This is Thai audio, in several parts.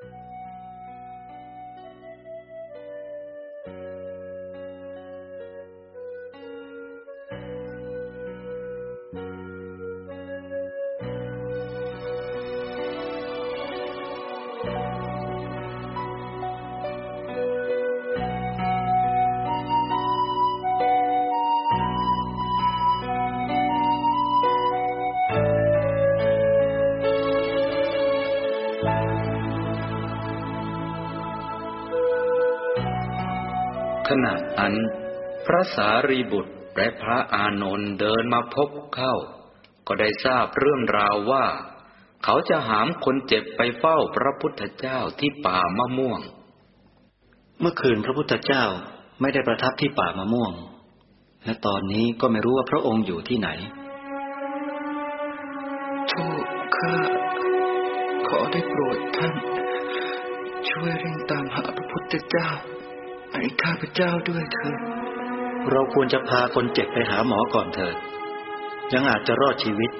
ขณะนั้นพระสารีบุตรและพระอานนท์เดินมาพบเข้า ก็ได้ทราบเรื่องราวว่า เขาจะหามคนเจ็บไปเฝ้าพระพุทธเจ้าที่ป่ามะม่วง เมื่อคืนพระพุทธเจ้าไม่ได้ประทับที่ป่ามะม่วง และตอนนี้ก็ไม่รู้ว่าพระองค์อยู่ที่ไหนทูข้าขอได้โปรดท่าน ช่วยเร่งตามหาพระพุทธเจ้า ให้ข้าพเจ้าด้วยเถิดเราควรจะพาคนเจ็บไปหาหมอก่อนเถิด ยังอาจจะรอดชีวิต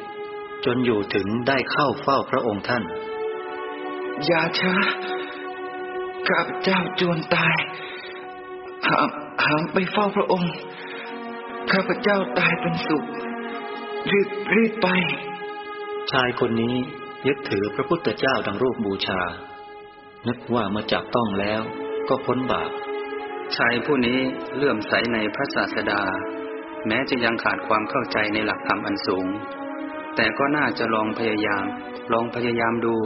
จนอยู่ถึงได้เข้าเฝ้าพระองค์ท่าน อย่าช้าข้าพเจ้าจวนตาย หามหามไปเฝ้าพระองค์ ข้าพเจ้าตายเป็นสุข รีบรีบไป ชายคนนี้ยึดถือพระพุทธเจ้าดังรูปบูชา นึกว่าเมื่อจับต้องแล้วก็พ้นบาป ชายผู้นี้เลื่อมใสในพระศาสดา แม้จะยังขาดความเข้าใจในหลักธรรมอันสูง แต่ก็น่าจะลองพยายาม ลองพยายามดู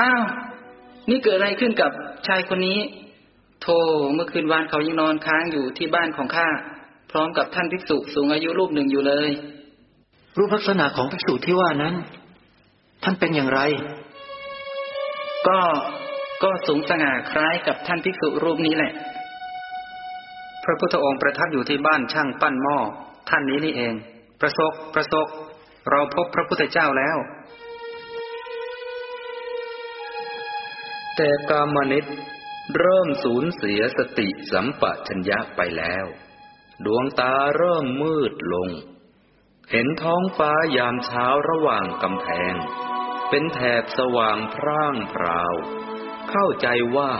อ้าว นี่เกิดอะไรขึ้นกับชายคนนี้ โธ่เมื่อคืนวานเขายังนอนค้างอยู่ที่บ้านของข้า พร้อมกับท่านภิกษุสูงอายุรูปหนึ่งอยู่เลย รูปลักษณะของภิกษุที่ว่านั้น ท่านเป็นอย่างไร ก็ ก็สูงสง่าคล้ายกับท่านภิกษุรูปนี้แหละ พระพุทธองค์ประทับอยู่ที่บ้านช่างปั้นหม้อท่านนี้นี่เอง ประสบประสบเราพบพระพุทธเจ้าแล้ว แต่กามนิตเริ่มสูญเสียสติสัมปชัญญะไปแล้ว ดวงตาเริ่มมืดลง เห็นท้องฟ้ายามเช้าระหว่างกำแพง เป็นแถบสว่างพร่างพราว เข้าใจว่า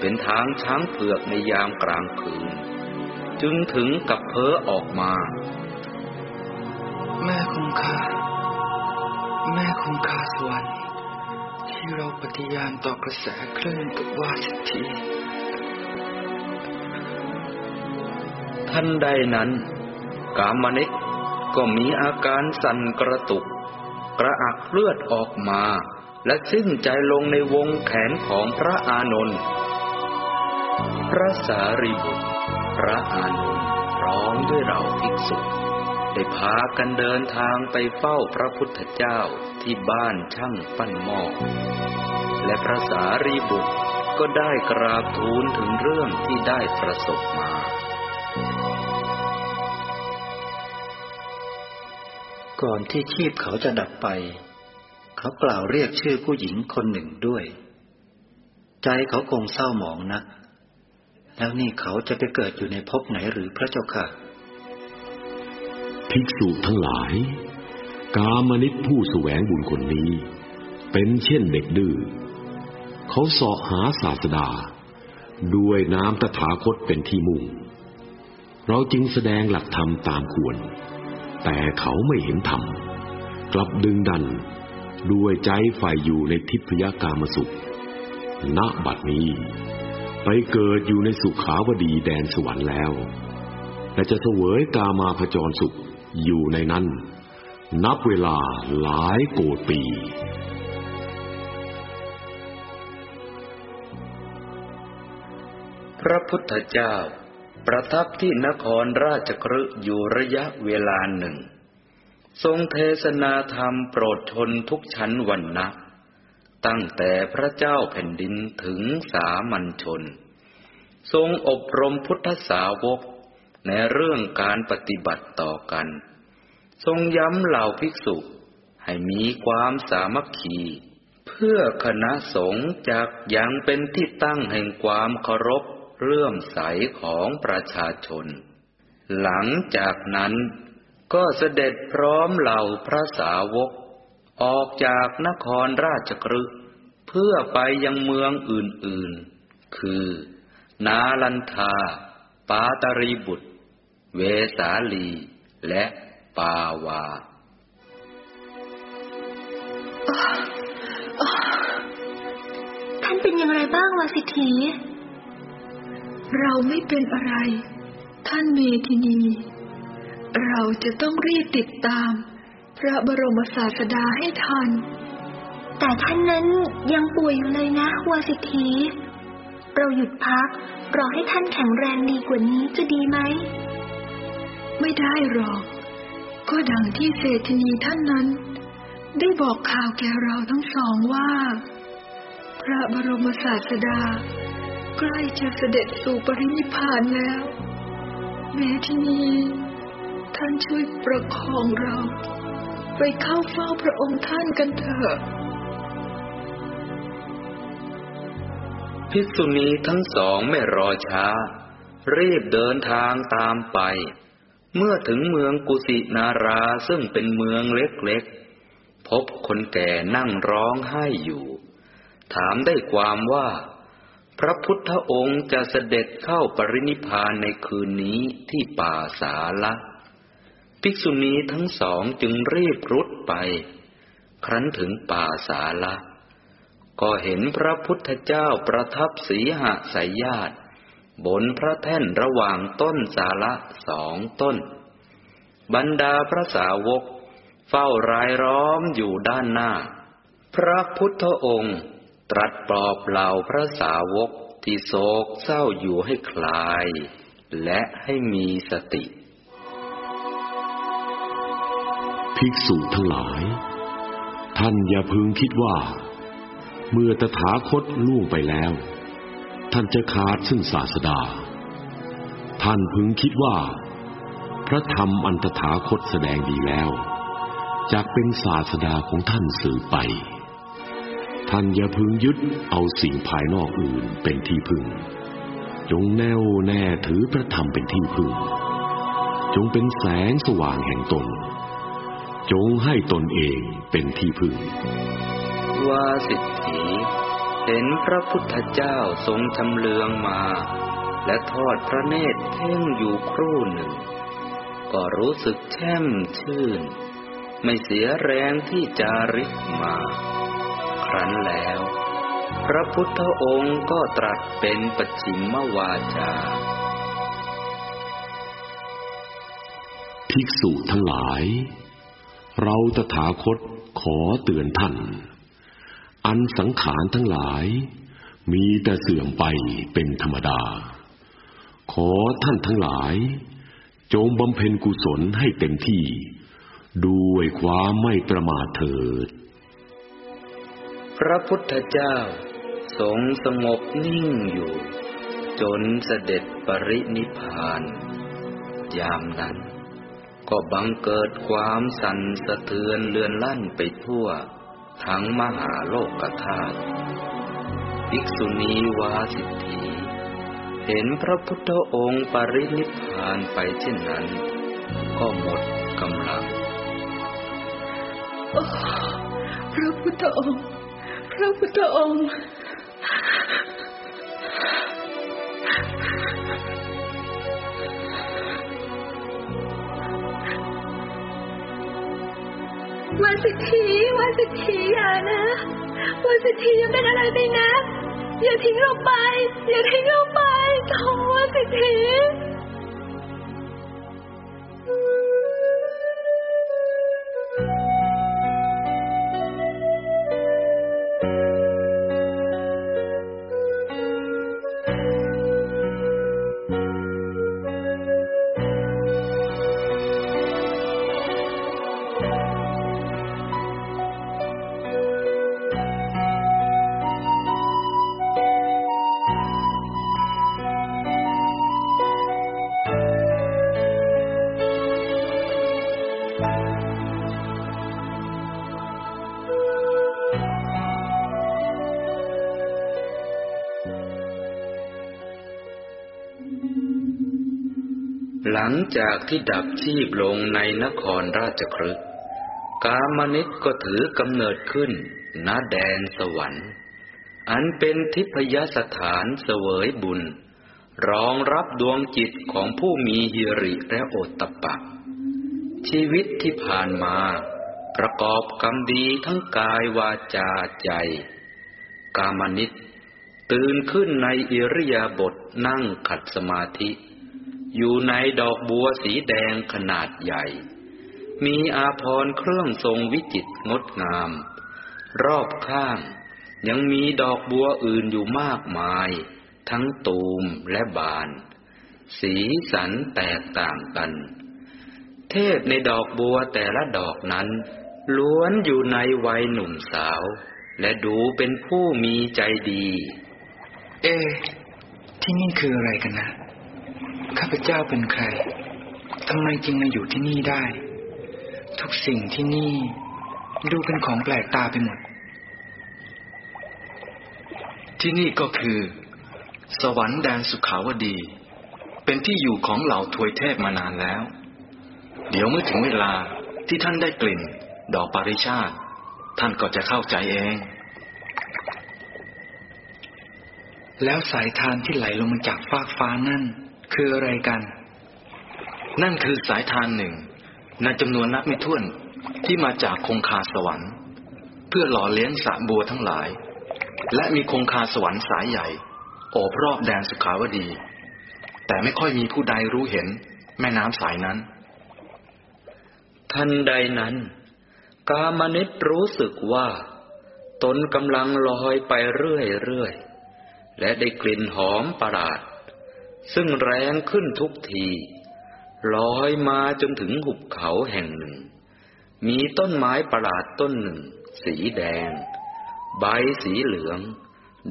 เป็นทางช้างเผือกในยามกลางคืน จึงถึงกับเพ้อออกมา แม่คงคาแม่คงคาสวรรค์ที่เราปฏิญาณต่อกระแสคลื่นกับวาสิทธีท่านใดนั้น กามนิกก็มีอาการสั่นกระตุก กระอักเลือดออกมา และสิ้นใจลงในวงแขนของพระอานนท์พระสารีบุตร พระอานนท์พร้อมด้วยเราภิกษุได้พากันเดินทางไปเฝ้าพระพุทธเจ้าที่บ้านช่างปั้นหม้อและพระสารีบุตรก็ได้กราบทูลถึงเรื่องที่ได้ประสบมา ก่อนที่ชีพเขาจะดับไป เขากล่าวเรียกชื่อผู้หญิงคนหนึ่งด้วย ใจเขาคงเศร้าหมองนัก แล้วนี่เขาจะไปเกิดอยู่ในภพไหนหรือพระเจ้าค่ะ ภิกษุทั้งหลาย กามนิตผู้แสวงบุญคนนี้ เป็นเช่นเด็กดื้อเขาสาะหาศาสดา ด้วยน้ำตถาคตเป็นที่มุ่ง เราจึงแสดงหลักธรรมตามควร แต่เขาไม่เห็นธรรมกลับดึงดัน ด้วยใจฝ่ายอยู่ในทิพยากามสุข ณ บัดนี้ ไปเกิดอยู่ในสุขาวดีแดนสวรรค์แล้ว และจะเสวยกามาพจรสุขอยู่ในนั้น นับเวลาหลายโกดปีพระพุทธเจ้า ประทับที่นครราชกฤห์อยู่ระยะเวลาหนึ่ง ทรงเทศนาธรรมโปรดชนทุกชั้นวันนะตั้งแต่พระเจ้าแผ่นดินถึงสามัญชน ทรงอบรมพุทธสาวกในเรื่องการปฏิบัติต่อกัน ทรงย้ำเหล่าภิกษุให้มีความสามัคคี เพื่อคณะสงฆ์จากยังเป็นที่ตั้งแห่งความเคารพเรื่อมใสของประชาชน หลังจากนั้น ก็เสด็จพร้อมเหล่าพระสาวก ออกจากนครราชกฤห์เพื่อไปยังเมืองอื่นๆ คือ นาลันทา ปาตรีบุตร เวสาลี และปาวา ท่านเป็นอย่างไรบ้างวาสิทธี เราไม่เป็นอะไร ท่านเมธินี เราจะต้องรีบติดตาม พระบรมศาสดาให้ทัน แต่ท่านนั้นยังป่วยอยู่เลยนะวาสิทธีเราหยุดพัก รอให้ท่านแข็งแรงดีกว่านี้จะดีไหม ไม่ได้หรอก ก็ดังที่เศรษฐนีท่านนั้น ได้บอกข่าวแก่เราทั้งสองว่า พระบรมศาสดา ใกล้จะเสด็จสู่ปรินิพพานแล้วเมธินี ท่านช่วยประคองเรา ไปเข้าเฝ้าพระองค์ท่านกันเถอะภิกษุณีทั้งสองไม่รอช้า รีบเดินทางตามไป เมื่อถึงเมืองกุสินาราซึ่งเป็นเมืองเล็กๆ พบคนแก่นั่งร้องไห้อยู่ ถามได้ความว่า พระพุทธองค์จะเสด็จเข้าปรินิพพานในคืนนี้ที่ป่าสาละ ภิกษุณีทั้งสองจึงรีบรุดไป ครั้นถึงป่าสาละ ก็เห็นพระพุทธเจ้าประทับสีหะสายญาติ บนพระแท่นระหว่างต้นสาละสองต้น บรรดาพระสาวก เฝ้ารายล้อมอยู่ด้านหน้า พระพุทธองค์ตรัสปลอบเหล่าพระสาวกที่โศกเศร้าอยู่ให้คลาย และให้มีสติ ภิกษุทั้งหลาย ท่านอย่าพึงคิดว่า เมื่อตถาคตล่วงไปแล้ว ท่านจะขาดซึ่งศาสดา ท่านพึงคิดว่า พระธรรมอันตถาคตแสดงดีแล้วจากเป็นศาสดาของท่านสืบไป ท่านอย่าพึงยึดเอาสิ่งภายนอกอื่นเป็นที่พึ่ง จงแน่วแน่ถือพระธรรมเป็นที่พึ่ง จงเป็นแสงสว่างแห่งตน จงให้ตนเองเป็นที่พึ่งว่าสิทธีเห็นพระพุทธเจ้าทรงชำเลืองมา และทอดพระเนตรเพ่งอยู่ครู่หนึ่ง ก็รู้สึกแช่มชื่น ไม่เสียแรงที่จาริกมา ครั้นแล้ว พระพุทธองค์ก็ตรัสเป็นปัจฉิมวาจาภิกษุทั้งหลาย เราตถาคตขอเตือนท่าน อันสังขารทั้งหลาย มีแต่เสื่อมไปเป็นธรรมดา ขอท่านทั้งหลาย จงบำเพ็ญกุศลให้เต็มที่ ด้วยความไม่ประมาทเถิด พระพุทธเจ้าทรงสงบนิ่งอยู่ จนเสด็จปรินิพพาน ยามนั้น ก็บังเกิดความสั่นสะเทือนเลือนลั่นไปทั่ว ทั้งมหาโลกธาตุภิกษุณีวาสิทธีเห็นพระพุทธองค์ปรินิพพานไปเช่นนั้น ก็หมดกำลังพระพุทธองค์ พระพุทธองค์ วาสิทธีวันสิทธีอย่านะวันสิทธียังเป็นอะไรไปนะ อย่าทิ้งเราไป อย่าทิ้งเราไปโธ่วาสิทธี จากที่ดับชีพลงในนครราชครึกกามนิตก็ถือกำเนิดขึ้นณแดนสวรรค์ อันเป็นทิพยสถานเสวยบุญ รองรับดวงจิตของผู้มีฮิริและโอตตะปะ ชีวิตที่ผ่านมา ประกอบกรรมดีทั้งกายวาจาใจ กามนิตตื่นขึ้นในอิริยาบถนั่งขัดสมาธิ อยู่ในดอกบัวสีแดงขนาดใหญ่ มีอาภรเครื่องทรงวิจิตรงดงาม รอบข้างยังมีดอกบัวอื่นอยู่มากมาย ทั้งตูมและบาน สีสันแตกต่างกัน เทพในดอกบัวแต่ละดอกนั้น ล้วนอยู่ในวัยหนุ่มสาว และดูเป็นผู้มีใจดี เอ๊ที่นี่คืออะไรกันนะ ข้าพเจ้าเป็นใครทำไมจึงมาอยู่ที่นี่ได้ ทุกสิ่งที่นี่ ดูเป็นของแปลกตาไปหมด ที่นี่ก็คือ สวรรค์แดนสุขาวดี เป็นที่อยู่ของเหล่าทวยเทพมานานแล้ว เดี๋ยวเมื่อถึงเวลาที่ท่านได้กลิ่น ดอกปาริชาติ ท่านก็จะเข้าใจเอง แล้วสายทานที่ไหลลงมาจากฟากฟ้านั่น คืออะไรกัน นั่นคือสายทานหนึ่งในจำนวนนับไม่ถ้วนที่มาจากคงคาสวรรค์ เพื่อหล่อเลี้ยงสระบัวทั้งหลาย และมีคงคาสวรรค์สายใหญ่โอบรอบแดนสุขาวดี แต่ไม่ค่อยมีผู้ใดรู้เห็นแม่น้ำสายนั้น ทันใดนั้น กามนิตรู้สึกว่า ตนกำลังลอยไปเรื่อยๆและได้กลิ่นหอมประหลาด ซึ่งแรงขึ้นทุกทีลอยมาจนถึงหุบเขาแห่งหนึ่ง มีต้นไม้ประหลาดต้นหนึ่ง สีแดง ใบสีเหลือง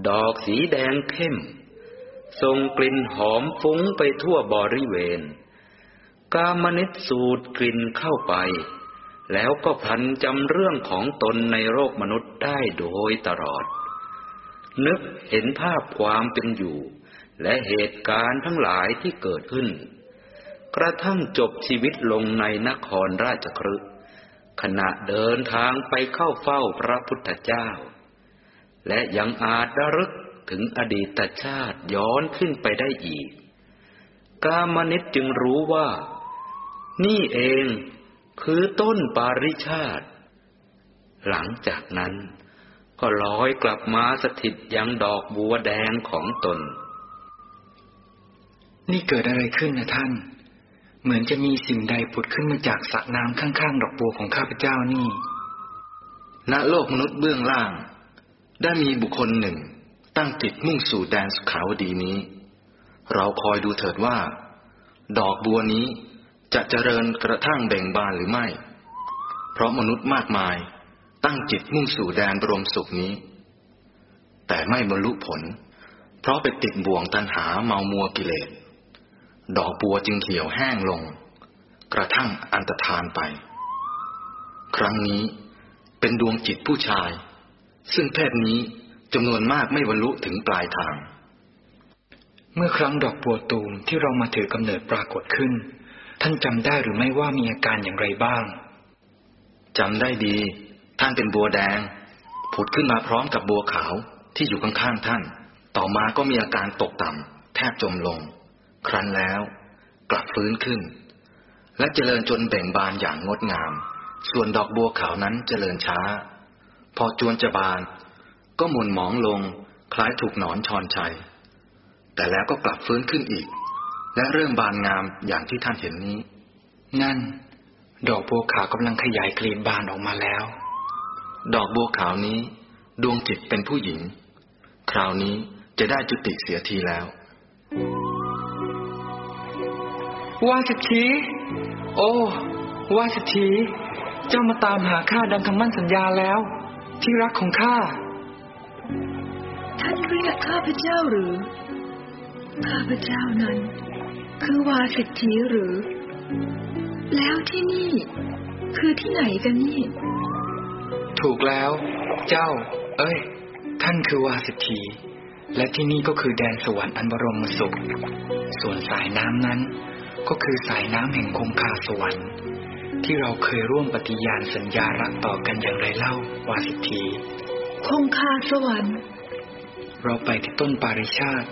ดอกสีแดงเข้มทรงกลิ่นหอมฟุ้งไปทั่วบริเวณ กามนิตสูดกลิ่นเข้าไป แล้วก็พันจำเรื่องของตนในโลกมนุษย์ได้โดยตลอด นึกเห็นภาพความเป็นอยู่ และเหตุการณ์ทั้งหลายที่เกิดขึ้น กระทั่งจบชีวิตลงในนครราชครึขณะเดินทางไปเข้าเฝ้าพระพุทธเจ้า และยังอาจระลึกถึงอดีตชาติย้อนขึ้นไปได้อีก กามนิตจึงรู้ว่า นี่เองคือต้นปาริชาติ หลังจากนั้นก็ลอยกลับมาสถิตยังดอกบัวแดงของตน นี่เกิดอะไรขึ้นนะท่าน เหมือนจะมีสิ่งใดผุดขึ้นมาจากสระน้ำข้างๆ ดอกบัวของข้าพเจ้านี่ ณ โลกมนุษย์เบื้องล่าง ได้มีบุคคลหนึ่ง ตั้งจิตมุ่งสู่แดนสุขาวดีนี้ เราคอยดูเถิดว่า ดอกบัวนี้จะเจริญกระทั่งเบ่งบานหรือไม่ เพราะมนุษย์มากมายตั้งจิตมุ่งสู่แดนบรมสุขนี้ แต่ไม่บรรลุผล เพราะไปติดบ่วงตันหาเมามัวกิเลส ดอกบัวจึงเขียวแห้งลง กระทั่งอันตรธานไป ครั้งนี้เป็นดวงจิตผู้ชาย ซึ่งเพศนี้จำนวนมากไม่บรรลุถึงปลายทาง เมื่อครั้งดอกบัวตูมที่เรามาถือกำเนิดปรากฏขึ้น ท่านจำได้หรือไม่ว่ามีอาการอย่างไรบ้างจำได้ดี ท่านเป็นบัวแดง ผุดขึ้นมาพร้อมกับบัวขาวที่อยู่ข้างๆท่าน ต่อมาก็มีอาการตกต่ำแทบจมลง ครั้นแล้วกลับฟื้นขึ้น และเจริญจนเบ่งบานอย่างงดงาม ส่วนดอกบัวขาวนั้นเจริญช้า พอจวนจะบาน ก็หมุนหมองลงคล้ายถูกหนอนชอนชัย แต่แล้วก็กลับฟื้นขึ้นอีก และเริ่มบานงามอย่างที่ท่านเห็นนี้ นั่น ดอกบัวขาวกำลังขยายกลีบบานออกมาแล้ว ดอกบัวขาวนี้ ดวงจิตเป็นผู้หญิง คราวนี้จะได้จุติเสียทีแล้ว วาสิทธีโอ้วาสิทธีเจ้ามาตามหาข้าดังคำมั่นสัญญาแล้ว ที่รักของข้า ท่านเรียกข้าพเจ้าหรือ ข้าพเจ้านั้น คือวาสิทธีหรือ แล้วที่นี่ คือที่ไหนกันนี่ ถูกแล้ว เจ้า เอ้ย ท่านคือวาสิทธีและที่นี่ก็คือแดนสวรรค์อันบรมสุข ส่วนสายน้ำนั้น ก็คือสายน้ำแห่งคงคาสวรรค์ ที่เราเคยร่วมปฏิญาณสัญญารักต่อกันอย่างไรเล่าวาสิทธีคงคาสวรรค์ เราไปที่ต้นปาริชาติ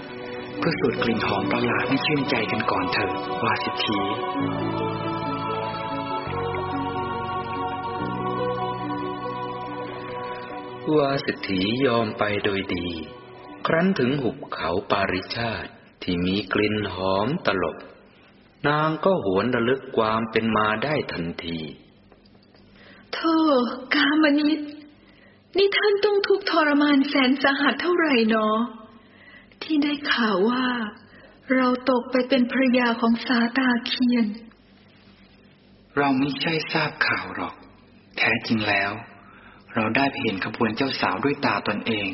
เพื่อสูดกลิ่นหอมประหลาดให้ชื่นใจกันก่อนเถิดวาสิทธีวาสิทธียอมไปโดยดี ครั้นถึงหุบเขาปาริชาติที่มีกลิ่นหอมตลบ นางก็หวนระลึกความเป็นมาได้ทันทีโธ่กามนิตนี่ท่านต้องทุกข์ทรมานแสนสาหัสเท่าไหร่เนาะที่ได้ข่าวว่า เราตกไปเป็นภรรยาของสาตาเคียน เราไม่ใช่ทราบข่าวหรอก แท้จริงแล้ว เราได้ไปเห็นขบวนเจ้าสาวด้วยตาตนเอง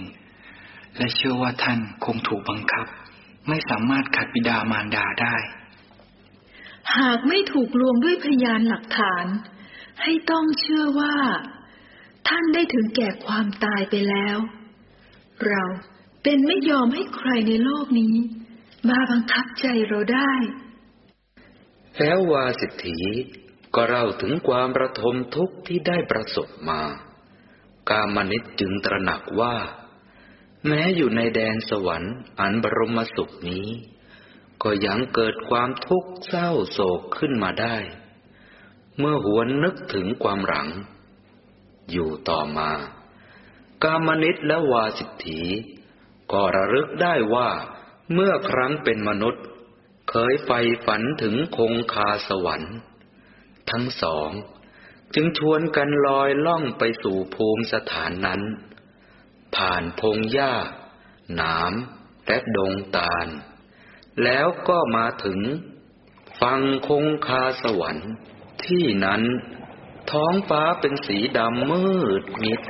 และเชื่อว่าท่านคงถูกบังคับ ไม่สามารถขัดบิดามารดาได้ หากไม่ถูกลวงด้วยพยานหลักฐาน ให้ต้องเชื่อว่า ท่านได้ถึงแก่ความตายไปแล้ว เราเป็นไม่ยอมให้ใครในโลกนี้ มาบังคับใจเราได้ แล้ววาสิทธีก็เล่าถึงความประทมทุกข์ที่ได้ประสบมา กามนิตจึงตระหนักว่า แม้อยู่ในแดนสวรรค์อันบรมสุขนี้ ก็ยังเกิดความทุกข์เศร้าโศกขึ้นมาได้ เมื่อหวนนึกถึงความหลัง อยู่ต่อมา กามนิตและวาสิทธีก็ระลึกได้ว่าเมื่อครั้งเป็นมนุษย์ เคยใฝ่ฝันถึงคงคาสวรรค์ ทั้งสอง จึงชวนกันลอยล่องไปสู่ภูมิสถานนั้น ผ่านพงหญ้าหนามและดงตาล แล้วก็มาถึง ฟังคงคาสวรรค์ ที่นั้น ท้องฟ้าเป็นสีดำมืดมิด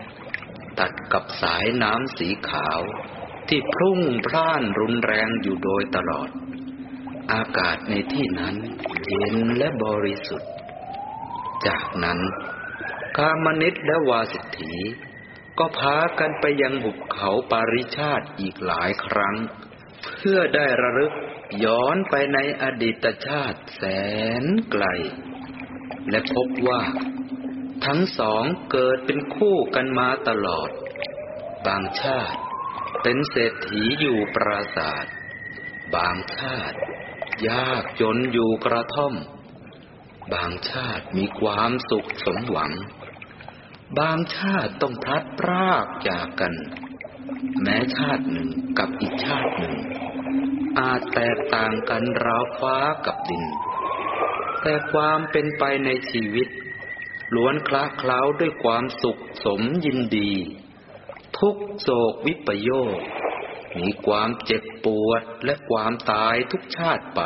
ตัดกับสายน้ำสีขาว ที่พุ่งพร่านรุนแรงอยู่โดยตลอด อากาศในที่นั้น เย็นและบริสุทธิ์ จากนั้นกามนิตและวาสิทธีก็พากันไปยังหุบเขาปาริชาติอีกหลายครั้ง เพื่อได้ระลึก ย้อนไปในอดีตชาติแสนไกล และพบว่า ทั้งสองเกิดเป็นคู่กันมาตลอด บางชาติเป็นเศรษฐีอยู่ปราศาสตร์บางชาติ ยากจนอยู่กระท่อม บางชาติมีความสุขสมหวัง บางชาติต้องพลัดพรากจากกัน แม้ชาติหนึ่งกับอีกชาติหนึ่ง อาจแตกต่างกันราวฟ้ากับดิน แต่ความเป็นไปในชีวิตล้วนคละเคล้าด้วยความสุขสมยินดี ทุกโศกวิปโยค มีความเจ็บปวดและความตายทุกชาติไป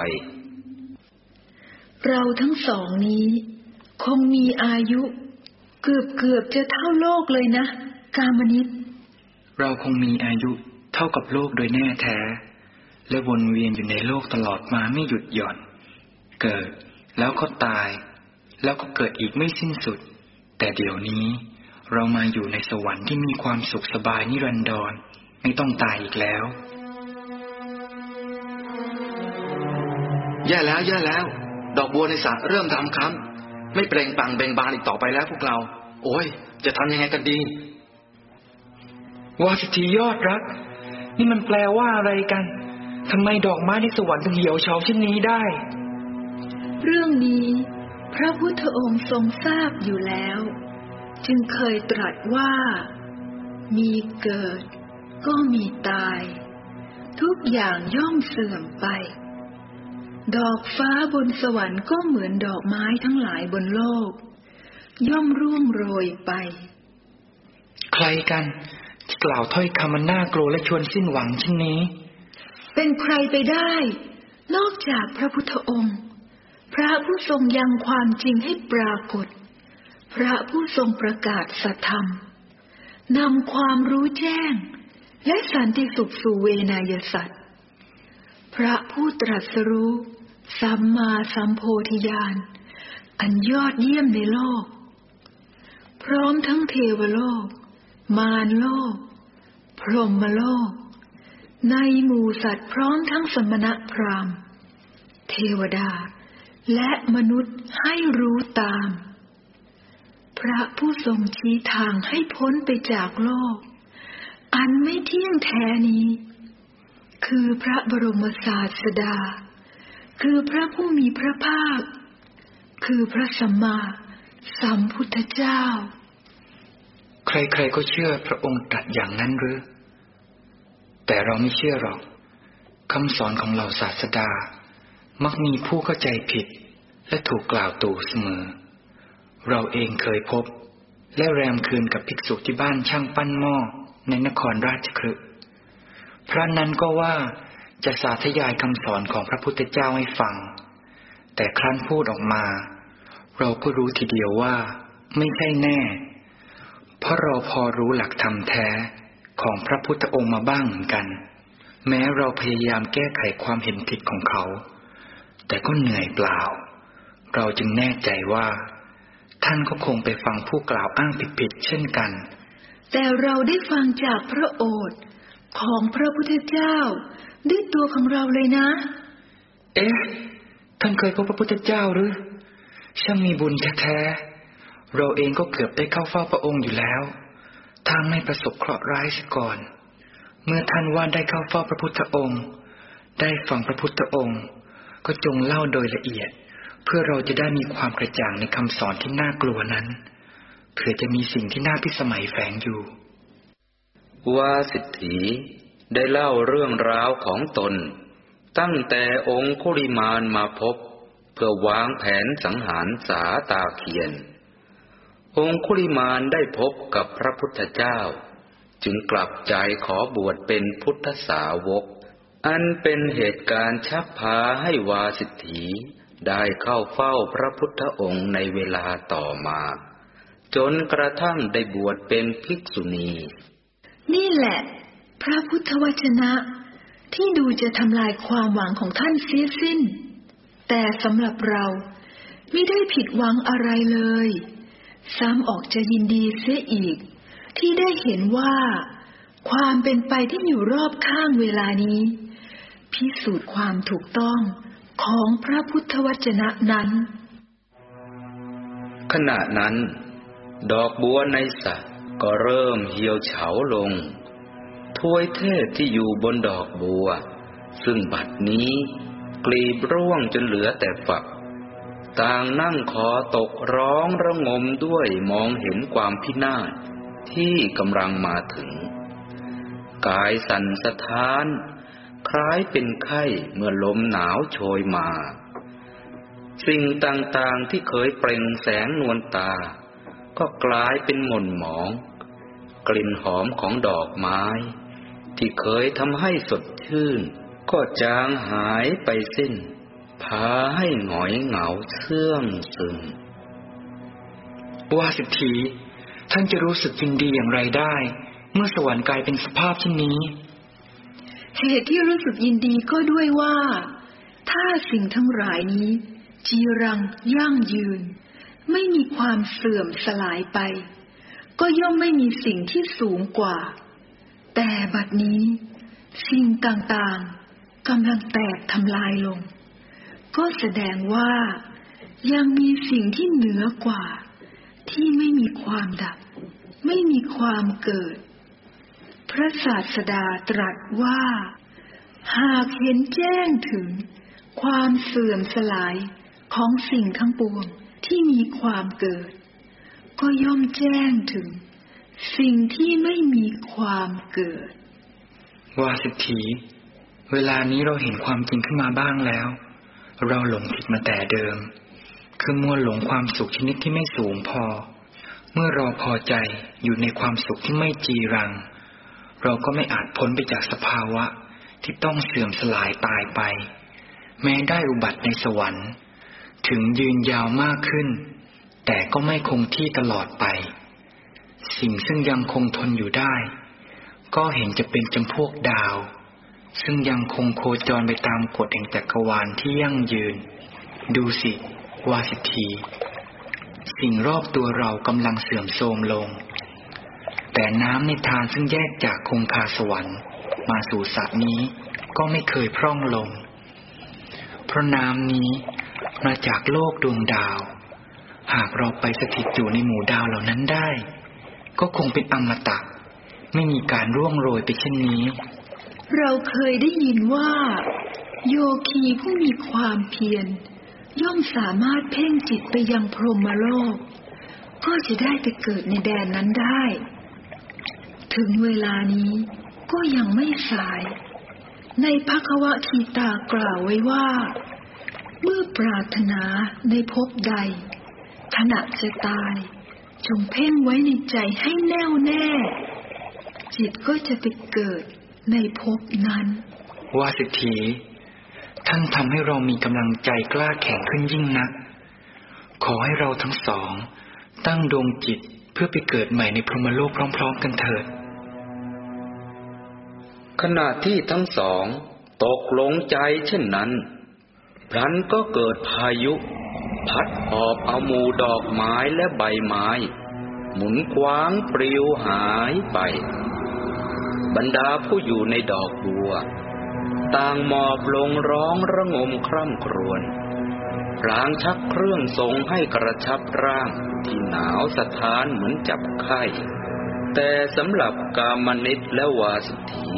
เราทั้งสองนี้ คงมีอายุเกือบเกือบจะเท่าโลกเลยนะ กามนิตเราคงมีอายุเท่ากับโลกโดยแน่แท้ และวนเวียนอยู่ในโลกตลอดมาไม่หยุดหย่อน เกิดแล้วก็ตาย แล้วก็เกิดอีกไม่สิ้นสุด แต่เดี๋ยวนี้ เรามาอยู่ในสวรรค์ที่มีความสุขสบายนิรันดรไม่ต้องตายอีกแล้วแย่แล้วแย่แล้ว ดอกบัวในสระเริ่มทำค้ำไม่เปล่งปลังเบ่งบานอีกต่อไปแล้วพวกเรา โอ้ย จะทำยังไงกันดีวาสิทธิยอดรัก นี่มันแปลว่าอะไรกัน ทำไมดอกไม้ในสวรรค์ถึงเหี่ยวเฉาเช่นนี้ได้ เรื่องนี้ พระพุทธองค์ทรงทราบอยู่แล้ว จึงเคยตรัสว่า มีเกิด ก็มีตาย ทุกอย่างย่อมเสื่อมไป ดอกฟ้าบนสวรรค์ก็เหมือนดอกไม้ทั้งหลายบนโลก ย่อมร่วงโรยไป ใครกันที่กล่าวถ้อยคำมันน่ากลัวและชวนสิ้นหวังเช่นนี้ เป็นใครไปได้ นอกจากพระพุทธองค์ พระผู้ทรงยังความจริงให้ปรากฏ พระผู้ทรงประกาศสัธรรมนำความรู้แจ้ง และสันติสุขสู่เวนยสัตว์ พระผู้ตรัสรู้สัมมาสัมโพธิญาณ อันยอดเยี่ยมในโลก พร้อมทั้งเทวโลก มารโลก พรหมโลก ในหมู่สัตว์พร้อมทั้งสมณะพราหมณ์ เทวดา และมนุษย์ให้รู้ตาม พระผู้ทรงชี้ทางให้พ้นไปจากโลก อันไม่เที่ยงแท้นี้ คือพระบรมศาสดา คือพระผู้มีพระภาค คือพระสัมมาสัมพุทธเจ้า ใครๆก็เชื่อพระองค์ตรัสอย่างนั้นหรือ แต่เราไม่เชื่อหรอกคำสอนของเราศาสดา มักมีผู้เข้าใจผิด และถูกกล่าวตู่เสมอ เราเองเคยพบ และแรมคืนกับภิกษุที่บ้านช่างปั้นหม้อในนครราชคฤห์พระนั้นก็ว่าจะสาธยายคำสอนของพระพุทธเจ้าให้ฟัง แต่ครั้นพูดออกมา เราก็รู้ทีเดียวว่า ไม่ใช่แน่ เพราะเราพอรู้หลักธรรมแท้ ของพระพุทธองค์มาบ้างเหมือนกัน แม้เราพยายามแก้ไขความเห็นผิดของเขา แต่ก็เหนื่อยเปล่า เราจึงแน่ใจว่า ท่านก็คงไปฟังผู้กล่าวอ้างผิดๆเช่นกัน แต่เราได้ฟังจากพระโอษฐ์ของพระพุทธเจ้าด้วยตัวของเราเลยนะ เอ๊ะ ท่านเคยพบพระพุทธเจ้าหรือช่างมีบุญแท้ๆเราเองก็เกือบได้เข้าเฝ้าพระองค์อยู่แล้ว ทางไม่ประสบเคราะห์ร้ายสียก่อน เมื่อท่านว่าได้เข้าเฝ้าพระพุทธองค์ ได้ฟังพระพุทธองค์ ก็จงเล่าโดยละเอียด เพื่อเราจะได้มีความกระจ่างในคำสอนที่น่ากลัวนั้นเผื่อจะมีสิ่งที่น่าพิสมัยแฝงอยู่ ว่าสิทธีได้เล่าเรื่องราวของตน ตั้งแต่องคุริมานมาพบ เพื่อวางแผนสังหารสาตาเคียน องคุริมานได้พบกับพระพุทธเจ้า จึงกลับใจขอบวชเป็นพุทธสาวก อันเป็นเหตุการณ์ชักพาให้วาสิทธีได้เข้าเฝ้าพระพุทธองค์ในเวลาต่อมา จนกระทั่งได้บวชเป็นภิกษุณี นี่แหละ พระพุทธวจนะ ที่ดูจะทำลายความหวังของท่านเสียสิ้น แต่สำหรับเราไม่ได้ผิดหวังอะไรเลย ซ้ำออกจะยินดีเสียอีก ที่ได้เห็นว่า ความเป็นไปที่อยู่รอบข้างเวลานี้ พิสูจน์ความถูกต้องของพระพุทธวจนะนั้น ขณะนั้น ดอกบัวในสระก็เริ่มเหี่ยวเฉาลงถ้วยเทศที่อยู่บนดอกบัว ซึ่งบัดนี้กลีบร่วงจนเหลือแต่ฝัก ต่างนั่งขอตกร้องระงมด้วยมองเห็นความพินาศที่กำลังมาถึง กายสั่นสะท้าน คล้ายเป็นไข้เมื่อลมหนาวโชยมา สิ่งต่างๆที่เคยเปล่งแสงนวลตา ก็กลายเป็นหม่นหมอง กลิ่นหอมของดอกไม้ ที่เคยทำให้สดชื่น ก็จางหายไปสิ้น พาให้หงอยเหงาเชื่องซึม ว่าสิทธีท่านจะรู้สึกยินดีอย่างไรได้ เมื่อสวรรค์กลายเป็นสภาพเช่นนี้ เหตุที่รู้สึกยินดีก็ด้วยว่า ถ้าสิ่งทั้งหลายนี้ จีรังยั่งยืน ไม่มีความเสื่อมสลายไป ก็ย่อมไม่มีสิ่งที่สูงกว่า แต่บัดนี้ สิ่งต่างๆกำลังแตกทำลายลง ก็แสดงว่า ยังมีสิ่งที่เหนือกว่า ที่ไม่มีความดับ ไม่มีความเกิด พระศาสดาตรัสว่า หากเห็นแจ้งถึง ความเสื่อมสลายของสิ่งทั้งปวงที่มีความเกิด ก็ย่อมแจ้งถึง สิ่งที่ไม่มีความเกิด ว่าสิทธีเวลานี้เราเห็นความจริงขึ้นมาบ้างแล้ว เราหลงผิดมาแต่เดิม คือมัวหลงความสุขชนิดที่ไม่สูงพอ เมื่อเราพอใจอยู่ในความสุขที่ไม่จีรัง เราก็ไม่อาจพ้นไปจากสภาวะที่ต้องเสื่อมสลายตายไป แม้ได้อุบัติในสวรรค์ ถึงยืนยาวมากขึ้น แต่ก็ไม่คงที่ตลอดไป สิ่งซึ่งยังคงทนอยู่ได้ ก็เห็นจะเป็นจำพวกดาว ซึ่งยังคงโคจรไปตามกฎแห่งจักรวาลที่ยั่งยืน ดูสิวาสิที สิ่งรอบตัวเรากำลังเสื่อมโทรมลง แต่น้ำในทานซึ่งแยกจากคงคาสวรรค์ มาสู่สระนี้ก็ไม่เคยพร่องลง เพราะน้ำนี้มาจากโลกดวงดาว หากเราไปสถิตอยู่ในหมู่ดาวเหล่านั้นได้ ก็คงเป็นอมตะ ไม่มีการร่วงโรยไปเช่นนี้ เราเคยได้ยินว่า โยคีผู้มีความเพียร ย่อมสามารถเพ่งจิตไปยังพรหมโลก ก็จะได้ไปเกิดในแดนนั้นได้ ถึงเวลานี้ก็ยังไม่สาย ในภควคีตากล่าวไว้ว่า เมื่อปรารถนาในภพใด ขณะจะตาย จงเพ่งไว้ในใจให้แน่วแน่ จิตก็จะไปเกิด ในภพนั้น วาสิทธีท่านทำให้เรามีกำลังใจกล้าแข็งขึ้นยิ่งนัก ขอให้เราทั้งสอง ตั้งดวงจิตเพื่อไปเกิดใหม่ในพรหมโลกพร้อมๆกันเถิด ขณะที่ทั้งสอง ตกลงใจเช่นนั้นพลันก็เกิดพายุ พัดหอบเอาหมู่ดอกไม้และใบไม้ หมุนกว้างปลิวหายไป บรรดาผู้อยู่ในดอกบัว ต่างหมอบลงร้องระงมคร่ำครวญพลางชักเครื่องทรงให้กระชับร่างที่หนาวสะท้านเหมือนจับไข้ แต่สำหรับกามนิตและวาสิทธี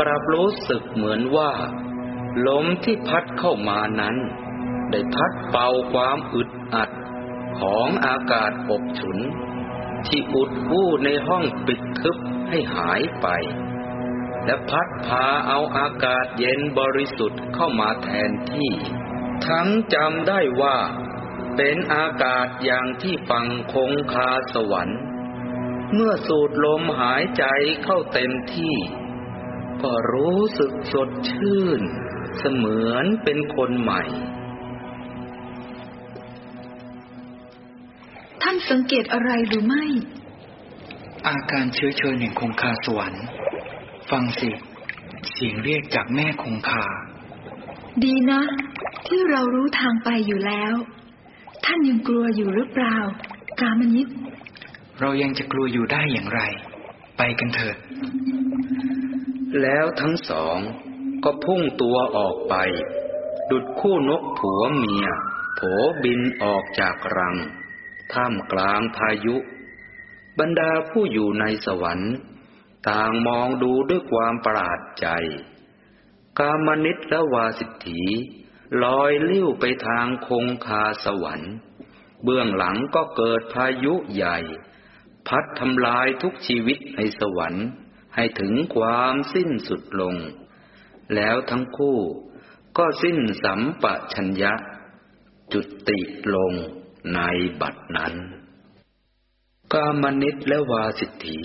กลับรู้สึกเหมือนว่า ลมที่พัดเข้ามานั้น ได้พัดเป่าความอึดอัดของอากาศอบฉุน ที่อุดอู้ในห้องปิดทึบให้หายไป และพัดพาเอาอากาศเย็นบริสุทธิ์เข้ามาแทนที่ ทั้งจำได้ว่า เป็นอากาศอย่างที่ฟังคงคาสวรรค์ เมื่อสูดลมหายใจเข้าเต็มที่ ก็รู้สึกสดชื่น เสมือนเป็นคนใหม่านสังเกตอะไรหรือไม่ อาการเชื้อเชิญแห่งคงคาสวรรค์ ฟังสิ เสียงเรียกจากแม่คงคา ดีนะ ที่เรารู้ทางไปอยู่แล้ว ท่านยังกลัวอยู่หรือเปล่า กามนิตเรายังจะกลัวอยู่ได้อย่างไร ไปกันเถิด แล้วทั้งสองก็พุ่งตัวออกไป ดุดคู่นกผัวเมีย โผบินออกจากรัง ท่ามกลางพายุ บรรดาผู้อยู่ในสวรรค์ ต่างมองดูด้วยความประหลาดใจ กามนิตและวาสิทธีลอยลิ้วไปทางคงคาสวรรค์ เบื้องหลังก็เกิดพายุใหญ่ พัดทำลายทุกชีวิตในสวรรค์ให้ถึงความสิ้นสุดลง แล้วทั้งคู่ก็สิ้นสัมปะชัญญะ จุติลง ในบัดนั้น กามนิตและวาสิทธี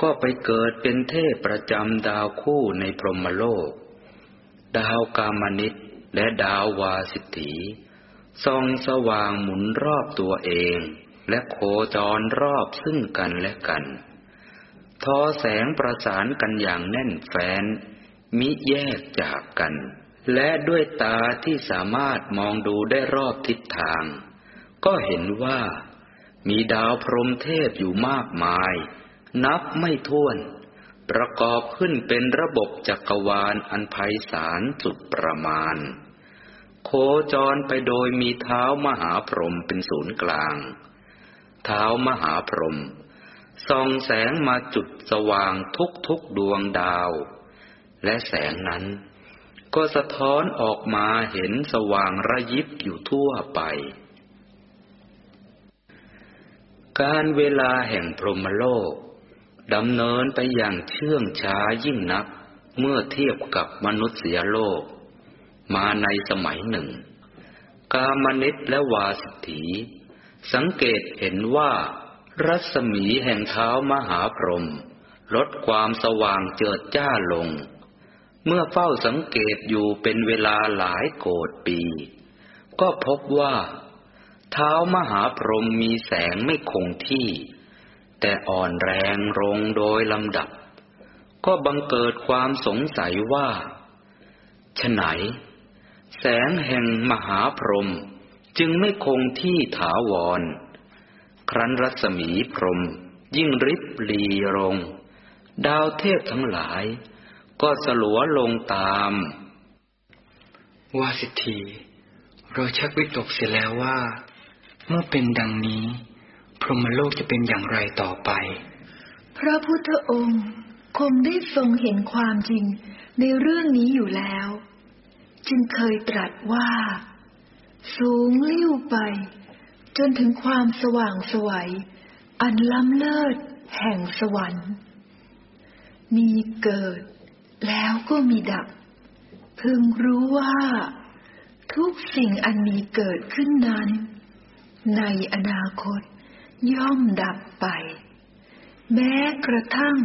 ก็ไปเกิดเป็นเทพประจำดาวคู่ในพรหมโลก ดาวกามนิตและดาววาสิทธีส่องสว่างหมุนรอบตัวเอง และโคจรรอบซึ่งกันและกันทอแสงประสานกันอย่างแน่นแฟ้นมิแยกจากกัน และด้วยตาที่สามารถมองดูได้รอบทิศทาง ก็เห็นว่า มีดาวพรหมเทพอยู่มากมาย นับไม่ถ้วน ประกอบขึ้นเป็นระบบจักรวาลอันไพศาลสุดประมาณ โคจรไปโดยมีเท้ามหาพรหมเป็นศูนย์กลาง เท้ามหาพรหมส่องแสงมาจุดสว่างทุกทุกดวงดาว และแสงนั้น ก็สะท้อนออกมาเห็นสว่างระยิบอยู่ทั่วไป การเวลาแห่งพรหมโลกดำเนินไปอย่างเชื่องช้ายิ่งนักเมื่อเทียบกับมนุษยโลก มาในสมัยหนึ่ง กามนิตและวาสถี สังเกตเห็นว่า รัศมีแห่งเท้ามหาพรหมลดความสว่างเจิดจ้าลง เมื่อเฝ้าสังเกตอยู่เป็นเวลาหลายโกรธปี ก็พบว่า เท้ามหาพรหมมีแสงไม่คงที่ แต่อ่อนแรงลงโดยลำดับ ก็บังเกิดความสงสัยว่าฉไหน แสงแห่งมหาพรหมจึงไม่คงที่ถาวร ครั้นรัศมีพรหมยิ่งริบลีลง ดาวเทพทั้งหลาย ก็สลัวลงตาม วาสิทธีเราชักวิตกเสียแล้วว่า เมื่อเป็นดังนี้ พรหมโลกจะเป็นอย่างไรต่อไป พระพุทธองค์คงได้ทรงเห็นความจริงในเรื่องนี้อยู่แล้ว จึงเคยตรัสว่า สูงลิ้วไป จนถึงความสว่างสวัย อันล้ำเลิศแห่งสวรรค์ มีเกิดแล้วก็มีดับ พึงรู้ว่า ทุกสิ่งอันมีเกิดขึ้นนั้น ในอนาคต ย่อมดับไป แม้กระทั่ง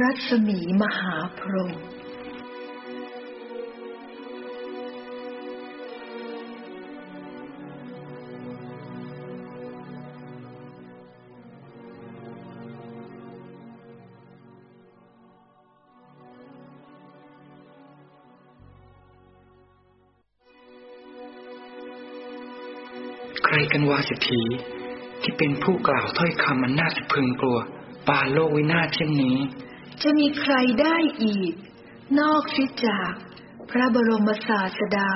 รัศมีมหาพรหม วาสิทธีที่เป็นผู้กล่าวถ้อยคำมันน่าสะพรึงกลัว ปาโลกวินาศเช่นนี้ จะมีใครได้อีก นอกเสิจาก พระบรมศาสดา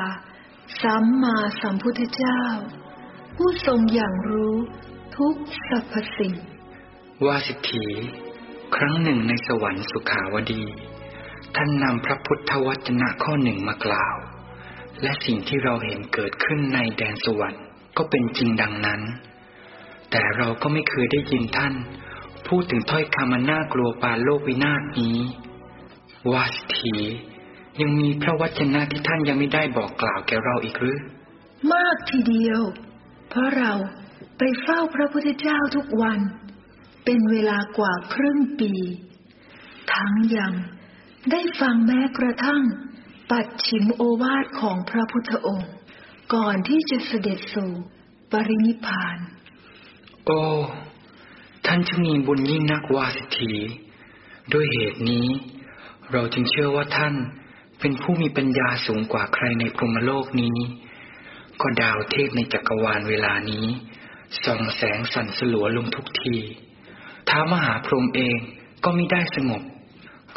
สัมมาสัมพุทธเจ้า ผู้ทรงอย่างรู้ทุกสรรพสิ่ง วาสิทธีครั้งหนึ่งในสวรรค์สุขาวดี ท่านนำพระพุทธวจนะข้อหนึ่งมากล่าว และสิ่งที่เราเห็นเกิดขึ้นในแดนสวรรค์ ก็เป็นจริงดังนั้น แต่เราก็ไม่เคยได้ยินท่าน พูดถึงถ้อยคำมันน่ากลัวปาโลกวินาศนี้ วาสิทธียังมีพระวจนะที่ท่านยังไม่ได้บอกกล่าวแก่เราอีกหรือ มากทีเดียว เพราะเราไปเฝ้าพระพุทธเจ้าทุกวัน เป็นเวลากว่าครึ่งปี ทั้งยังได้ฟังแม้กระทั่ง ปัดฉิมโอวาทของพระพุทธองค์ ก่อนที่จะเสด็จสู่ปรินิพาน โอ้ ท่านจะมีบุญยิ่งนักวาสิทธีด้วยเหตุนี้ เราจึงเชื่อว่าท่านเป็นผู้มีปัญญาสูงกว่าใครในพรหมโลกนี้ ก็ดาวเทพในจักรวาลเวลานี้ส่องแสงสั่นสลัวลงทุกทีท้ามหาพรหมเองก็ไม่ได้สงบ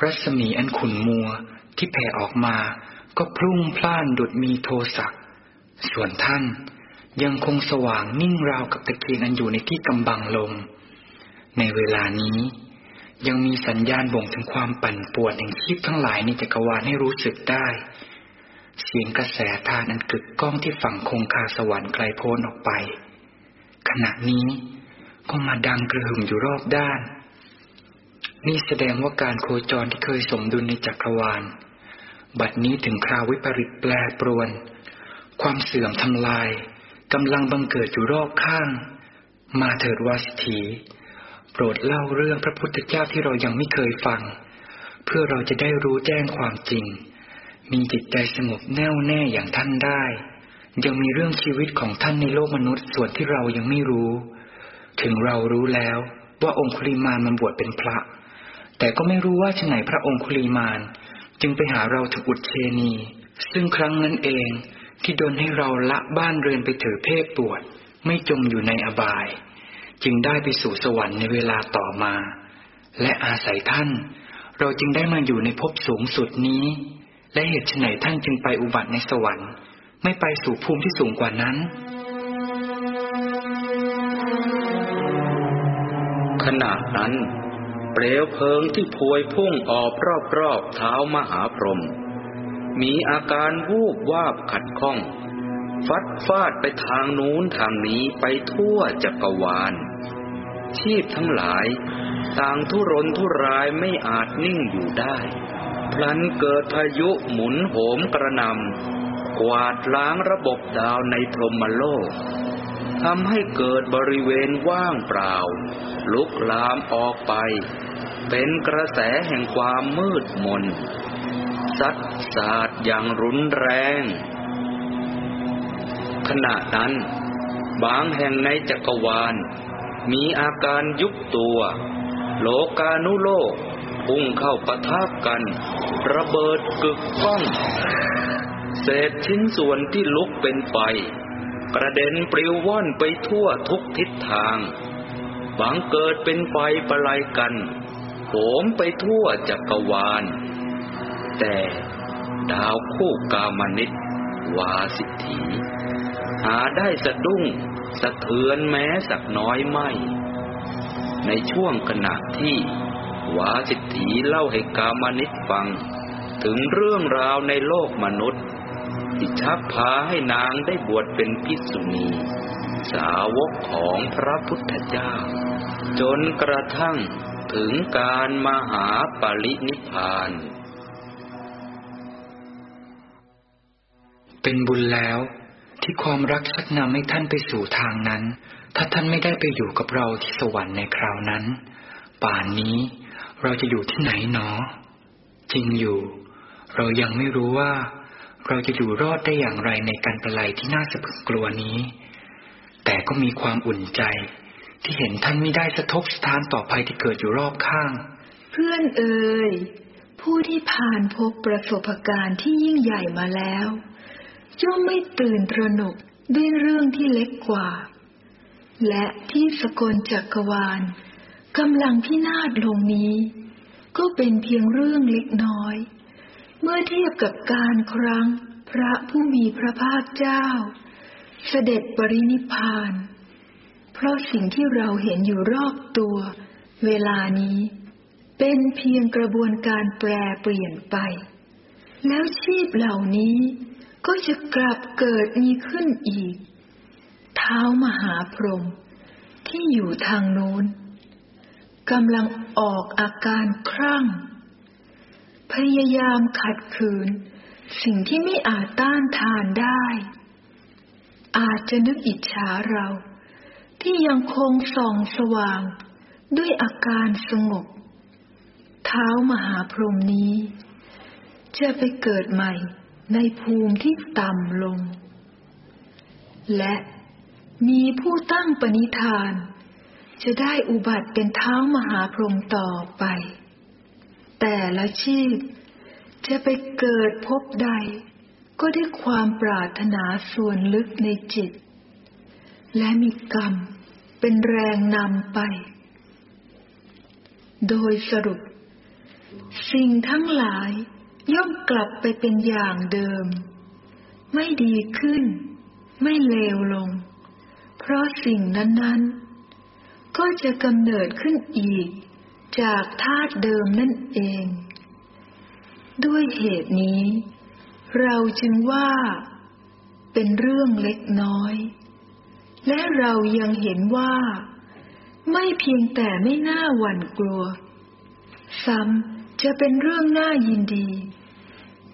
รัศมีอันขุนมัวที่แผ่ออกมาก็พรุ่งพล่านดุดมีโทสัก ส่วนท่านยังคงสว่างนิ่งราวกับตะเกียงอันอยู่ในที่กำบังลม ในเวลานี้ ยังมีสัญญาณบ่งถึงความปั่นป่วนแห่งชีพทั้งหลายในจักรวาลให้รู้สึกได้ เสียงกระแสทานอันกึกก้องที่ฝั่งคงคาสวรรค์ไกลโพ้นออกไป ขณะนี้ก็มาดังกระหึ่มอยู่รอบด้าน นี่แสดงว่าการโคจรที่เคยสมดุลในจักรวาล บัดนี้ถึงคราววิปริตแปรปรวน ความเสื่อมทำลายกำลังบังเกิดอยู่รอบข้าง มาเถิดวาสิธีโปรดเล่าเรื่องพระพุทธเจ้าที่เรายังไม่เคยฟัง เพื่อเราจะได้รู้แจ้งความจริง มีจิตใจสงบแน่วแน่อย่างท่านได้ ยังมีเรื่องชีวิตของท่านในโลกมนุษย์ส่วนที่เรายังไม่รู้ ถึงเรารู้แล้วว่าองคุลิมานมันบวชเป็นพระ แต่ก็ไม่รู้ว่าชไหนพระองคุลิมาน จึงไปหาเราถึงอุดเชนี ซึ่งครั้งนั้นเอง ที่ดนให้เราละบ้านเรือนไปถือเพศบวชไม่จมอยู่ในอบาย จึงได้ไปสู่สวรรค์ในเวลาต่อมา และอาศัยท่าน เราจึงได้มาอยู่ในภพสูงสุดนี้ และเหตุไฉนท่านจึงไปอุบัติในสวรรค์ ไม่ไปสู่ภูมิที่สูงกว่านั้น ขณะนั้น เปลวเพลิงที่พวยพุ่งออกรอบๆเท้ามหาพรหม มีอาการวูบวาบขัดข้อง ฟัดฟาดไปทางนู้นทางนี้ไปทั่วจักรวาล ชีพทั้งหลาย ต่างทุรนทุรายไม่อาจนิ่งอยู่ได้ พลันเกิดพายุหมุนโหมกระนำกวาดล้างระบบดาวในพรมโลกทำให้เกิดบริเวณว่างเปล่า ลุกลามออกไป เป็นกระแสแห่งความมืดมน สัดสาดอย่างรุนแรง ขณะนั้น บางแห่งในจักรวาล มีอาการยุบตัว โลกานุโลกพุ่งเข้าปะทะกัน ระเบิดกึกก้อง เศษชิ้นส่วนที่ลุกเป็นไฟกระเด็นปลิวว่อนไปทั่วทุกทิศทางบางเกิดเป็นไฟประไลกันโหมไปทั่วจักรวาล แต่ดาวคู่กามนิตวาสิทธีหาได้สะดุ้งสะเทือนแม้สักน้อยไม่ ในช่วงขณะที่วาสิทธีเล่าให้กามนิตฟัง ถึงเรื่องราวในโลกมนุษย์ที่ชักพาให้นางได้บวชเป็นภิกษุณี สาวกของพระพุทธเจ้า จนกระทั่งถึงการมหาปรินิพพาน เป็นบุญแล้ว ที่ความรักชักนำให้ท่านไปสู่ทางนั้น ถ้าท่านไม่ได้ไปอยู่กับเราที่สวรรค์ในคราวนั้น ป่านนี้เราจะอยู่ที่ไหนหนอ จริงอยู่ เรายังไม่รู้ว่า เราจะอยู่รอดได้อย่างไรในการประไลที่น่าสะพึงกลัวนี้ แต่ก็มีความอุ่นใจ ที่เห็นท่านไม่ได้สะทกสะท้านต่อภัยที่เกิดอยู่รอบข้าง เพื่อนเอ่ยผู้ที่ผ่านพบประสบการณ์ที่ยิ่งใหญ่มาแล้ว ย่อมไม่ตื่นตระหนกด้วยเรื่องที่เล็กกว่า และที่สกลจักรวาลกำลังพินาศลงนี้ ก็เป็นเพียงเรื่องเล็กน้อย เมื่อเทียบกับการครั้งพระผู้มีพระภาคเจ้า เสด็จปรินิพพาน เพราะสิ่งที่เราเห็นอยู่รอบตัว เวลานี้ เป็นเพียงกระบวนการแปรเปลี่ยนไป แล้วชีพเหล่านี้ ก็จะกลับเกิดมีขึ้นอีก เท้ามหาพรหมที่อยู่ทางโน้นกำลังออกอาการครั่ง พยายามขัดขืน สิ่งที่ไม่อาจต้านทานได้ อาจจะนึกอิจฉาเรา ที่ยังคงส่องสว่าง ด้วยอาการสงบ เท้ามหาพรหมนี้ จะไปเกิดใหม่ ในภูมิที่ต่ำลง และมีผู้ตั้งปณิธาน จะได้อุบัติเป็นเท้ามหาพรหมต่อไป แต่ละชีพจะไปเกิดพบใด ก็ด้วยความปรารถนาส่วนลึกในจิต และมีกรรมเป็นแรงนำไป โดยสรุป สิ่งทั้งหลาย ย่อมกลับไปเป็นอย่างเดิม ไม่ดีขึ้น ไม่เลวลง เพราะสิ่งนั้น ๆ ก็จะกำเนิดขึ้นอีก จากธาตุเดิมนั่นเอง ด้วยเหตุนี้ เราจึงว่า เป็นเรื่องเล็กน้อย และเรายังเห็นว่า ไม่เพียงแต่ไม่น่าหวั่นกลัว ซ้ำจะเป็นเรื่องน่ายินดี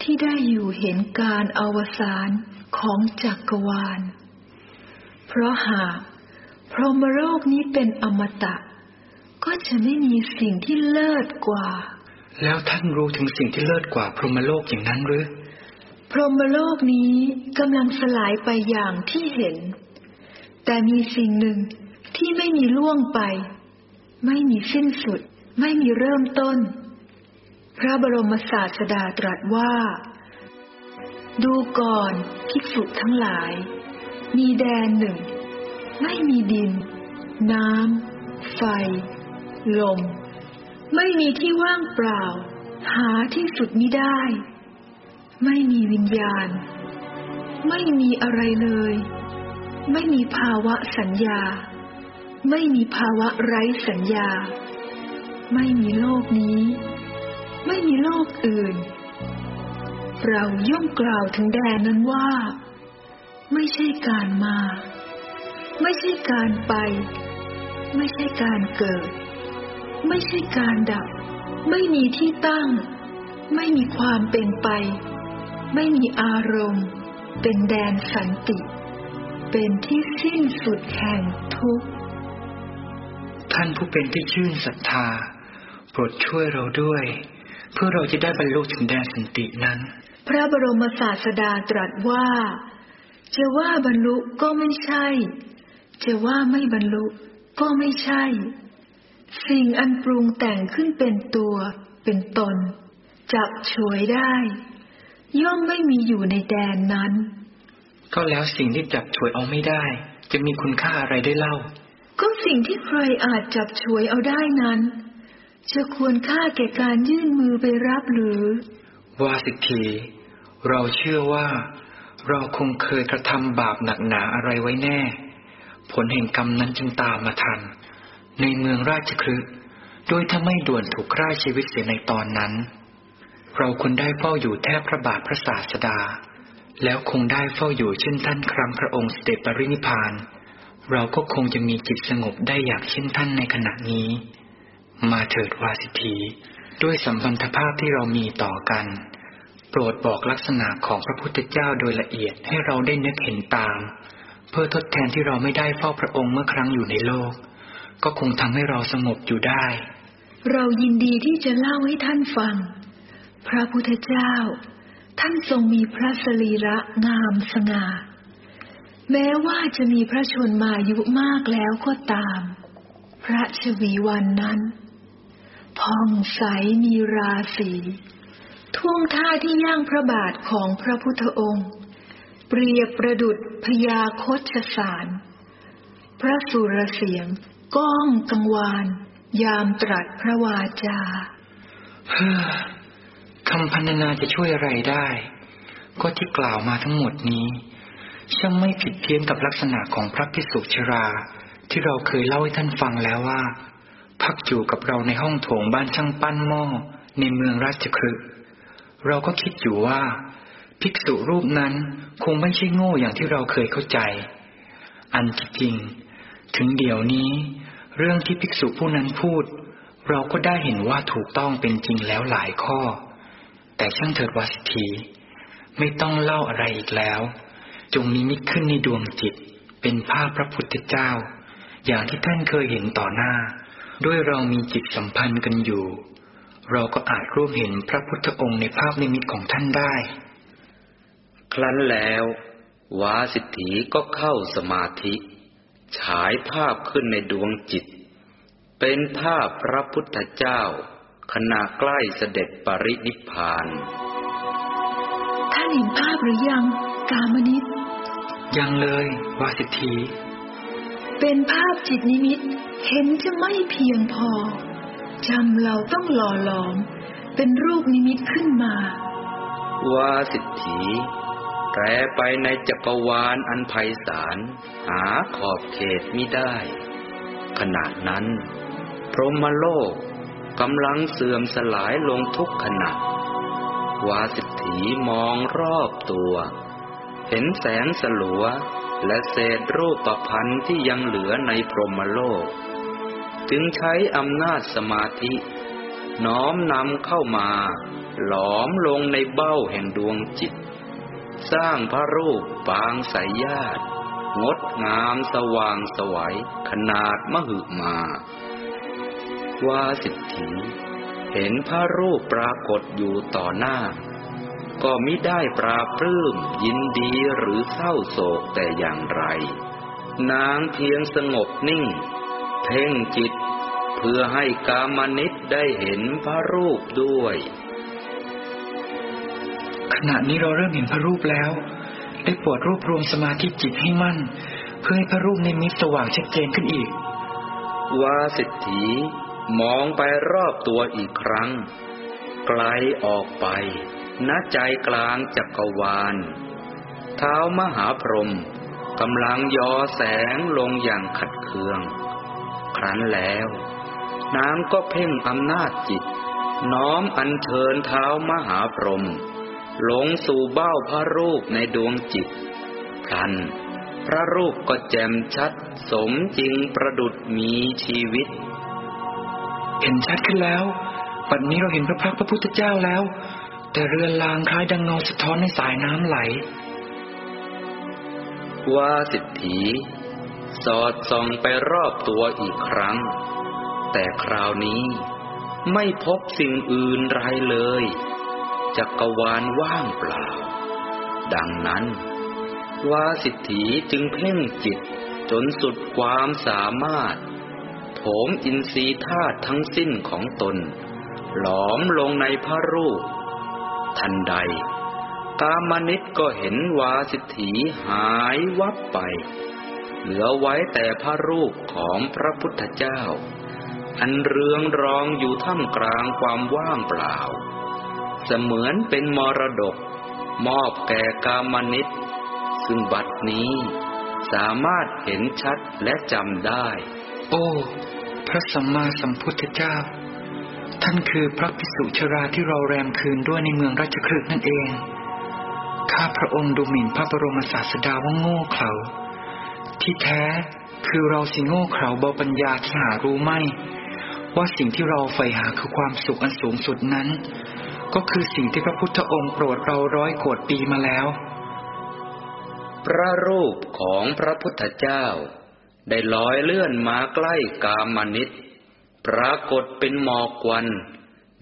ที่ได้อยู่เห็นการอวสานของจักรวาล เพราะหากพรหมโลกนี้เป็นอมตะ ก็จะไม่มีสิ่งที่เลิศกว่า แล้วท่านรู้ถึงสิ่งที่เลิศกว่าพรหมโลกอย่างนั้นหรือ พรหมโลกนี้กำลังสลายไปอย่างที่เห็น แต่มีสิ่งหนึ่งที่ไม่มีล่วงไป ไม่มีสิ้นสุด ไม่มีเริ่มต้น พระบรมศาสดาตรัสว่า ดูก่อนภิกษุทั้งหลาย มีแดนหนึ่ง ไม่มีดิน น้ำ ไฟ ลม ไม่มีที่ว่างเปล่า หาที่สุดมิได้ ไม่มีวิญญาณ ไม่มีอะไรเลย ไม่มีภาวะสัญญา ไม่มีภาวะไร้สัญญา ไม่มีโลกนี้ โลกอื่น เราย่อมกล่าวถึงแดนนั้นว่า ไม่ใช่การมา ไม่ใช่การไป ไม่ใช่การเกิด ไม่ใช่การดับ ไม่มีที่ตั้ง ไม่มีความเป็นไป ไม่มีอารมณ์ เป็นแดนสันติ เป็นที่สิ้นสุดแห่งทุกข์ท่านผู้เป็นที่ชื่นศรัทธาโปรดช่วยเราด้วย เพื่อเราจะได้บรรลุถึงแดนสันตินั้น พระบรมศาสดาตรัสว่า จะว่าบรรลุก็ไม่ใช่ จะว่าไม่บรรลุก็ไม่ใช่ สิ่งอันปรุงแต่งขึ้นเป็นตัวเป็นตน จับฉวยได้ ย่อมไม่มีอยู่ในแดนนั้น ก็แล้วสิ่งที่จับฉวยเอาไม่ได้ จะมีคุณค่าอะไรได้เล่า ก็สิ่งที่ใครอาจจับฉวยเอาได้นั้น จะควรค่าแก่การยื่นมือไปรับหรือ วาสิทธีเราเชื่อว่า เราคงเคยกระทำบาปหนักหนาอะไรไว้แน่ ผลแห่งกรรมนั้นจึงตามมาทัน ในเมืองราชคฤห์ด้วยถ้าไม่ด่วนถูกฆ่าชีวิตเสียในตอนนั้น เราควรได้เฝ้าอยู่แทบพระบาทพระศาสดา แล้วคงได้เฝ้าอยู่เช่นท่านครั้งพระองค์เสด็จปรินิพาน เราก็คงจะมีจิตสงบได้อย่างเช่นท่านในขณะนี้ มาเถิดวาสิที ด้วยสัมพันธภาพที่เรามีต่อกัน โปรดบอกลักษณะของพระพุทธเจ้าโดยละเอียดให้เราได้นึกเห็นตาม เพื่อทดแทนที่เราไม่ได้เฝ้าพระองค์เมื่อครั้งอยู่ในโลก ก็คงทำให้เราสงบอยู่ได้ เรายินดีที่จะเล่าให้ท่านฟัง พระพุทธเจ้า ท่านทรงมีพระสรีระงามสง่าแม้ว่าจะมีพระชนมายุมากแล้วก็ตาม พระชวีวันนั้น ผ่องใสมีราศีท่วงท่าที่ย่างพระบาทของพระพุทธองค์ เปรียบประดุดพยาคตสาร พระสุรเสียงก้องกังวาน ยามตรัสพระวาจาเฮ้อคำพันนาจะช่วยอะไรได้ ก็ที่กล่าวมาทั้งหมดนี้ ช่างไม่ผิดเพี้ยนกับลักษณะของพระพิสุชรา ที่เราเคยเล่าให้ท่านฟังแล้วว่า พักอยู่กับเราในห้องโถงบ้านช่างปั้นหม้อในเมืองราชคฤห์เราก็คิดอยู่ว่า ภิกษุรูปนั้นคงไม่ใช่โง่อย่างที่เราเคยเข้าใจ อันที่จริง ถึงเดี๋ยวนี้ เรื่องที่ภิกษุผู้นั้นพูด เราก็ได้เห็นว่าถูกต้องเป็นจริงแล้วหลายข้อ แต่ช่างเถิดวาสิธีไม่ต้องเล่าอะไรอีกแล้ว จงนิมิตขึ้นในดวงจิต เป็นภาพพระพุทธเจ้า อย่างที่ท่านเคยเห็นต่อหน้า ด้วยเรามีจิตสัมพันธ์กันอยู่ เราก็อาจร่วมเห็นพระพุทธองค์ในภาพนิมิตของท่านได้ ครั้นแล้ววาสิทธีก็เข้าสมาธิ ฉายภาพขึ้นในดวงจิต เป็นภาพพระพุทธเจ้า ขณะใกล้เสด็จปรินิพพาน ท่านเห็นภาพหรือยัง กามนิตยังเลยวาสิทธี เป็นภาพจิตนิมิตเห็นจะไม่เพียงพอจำเราต้องหล่อหลอม เป็นรูปนิมิตขึ้นมาวาสิทธีแปรไปในจักรวาลอันไพศาลหาขอบเขตมิได้ ขณะนั้น พรหมโลกกำลังเสื่อมสลายลงทุกขณะวาสิทธีมองรอบตัว เห็นแสงสลัว และเศษรูปประพันธ์ที่ยังเหลือในพรหมโลกจึงใช้อำนาจสมาธิ น้อมนำเข้ามา หลอมลงในเบ้าแห่งดวงจิต สร้างพระรูปปางสายญาติงดงามสว่างสวัยขนาดมหึมาวาสิทธีเห็นพระรูปปรากฏอยู่ต่อหน้า ก็มิได้ปราบปลื้มยินดีหรือเศร้าโศกแต่อย่างไร นางเพียงสงบนิ่ง เพ่งจิต เพื่อให้กามนิตได้เห็นพระรูปด้วย ขณะนี้เราเริ่มเห็นพระรูปแล้ว ได้โปรดรวบรวมสมาธิจิตให้มั่น เพื่อให้พระรูปในมิตสว่างชัดเจนขึ้นอีก วาสิทธีมองไปรอบตัวอีกครั้ง ไกลออกไป ณใจกลางจักรวาล เท้ามหาพรหมกำลังยอแสงลงอย่างขัดเคือง ครั้นแล้ว นางก็เพ่งอำนาจจิต น้อมอัญเชิญเท้ามหาพรหมลงสู่เบ้าพระรูปในดวงจิตพลัน พระรูปก็แจ่มชัด สมจริงประดุดมีชีวิต เห็นชัดขึ้นแล้ว ปัจนี้เราเห็นพระพักพระพุทธเจ้าแล้ว แต่เรือนลางคล้ายดังเงาสะท้อนในสายน้ำไหล ว่าสิทธีสอดส่องไปรอบตัวอีกครั้ง แต่คราวนี้ไม่พบสิ่งอื่นไรเลย จักรวาลว่างเปล่า ดังนั้น ว่าสิทธีจึงเพ่งจิตจนสุดความสามารถโถมอินทรีย์ธาตุทั้งสิ้นของตน หลอมลงในพระรูป ทันใด กามนิตก็เห็นวาสิทธีหายวับไป เหลือไว้แต่พระรูปของพระพุทธเจ้า อันเรืองรองอยู่ท่ามกลางความว่างเปล่า เสมือนเป็นมรดก มอบแก่กามนิตซึ่งบัดนี้สามารถเห็นชัดและจำได้ โอ้พพระสัมมาสัมพุทธเจ้า ท่านคือพระภิกษุชราที่เราแรมคืนด้วยในเมืองราชคฤห์นั่นเอง ข้าพระองค์ดูหมิ่นพระบรมศาสดาว่าโง่เขลา ที่แท้คือเราสิโง่เขลาเบาปัญญาที่หารู้ไม่ ว่าสิ่งที่เราใฝ่หาคือความสุขอันสูงสุดนั้น ก็คือสิ่งที่พระพุทธองค์โปรดเราร้อยโกรธปีมาแล้ว พระรูปของพระพุทธเจ้า ได้ลอยเลื่อนมาใกล้กามนิต ปรากฏเป็นหมอกควัน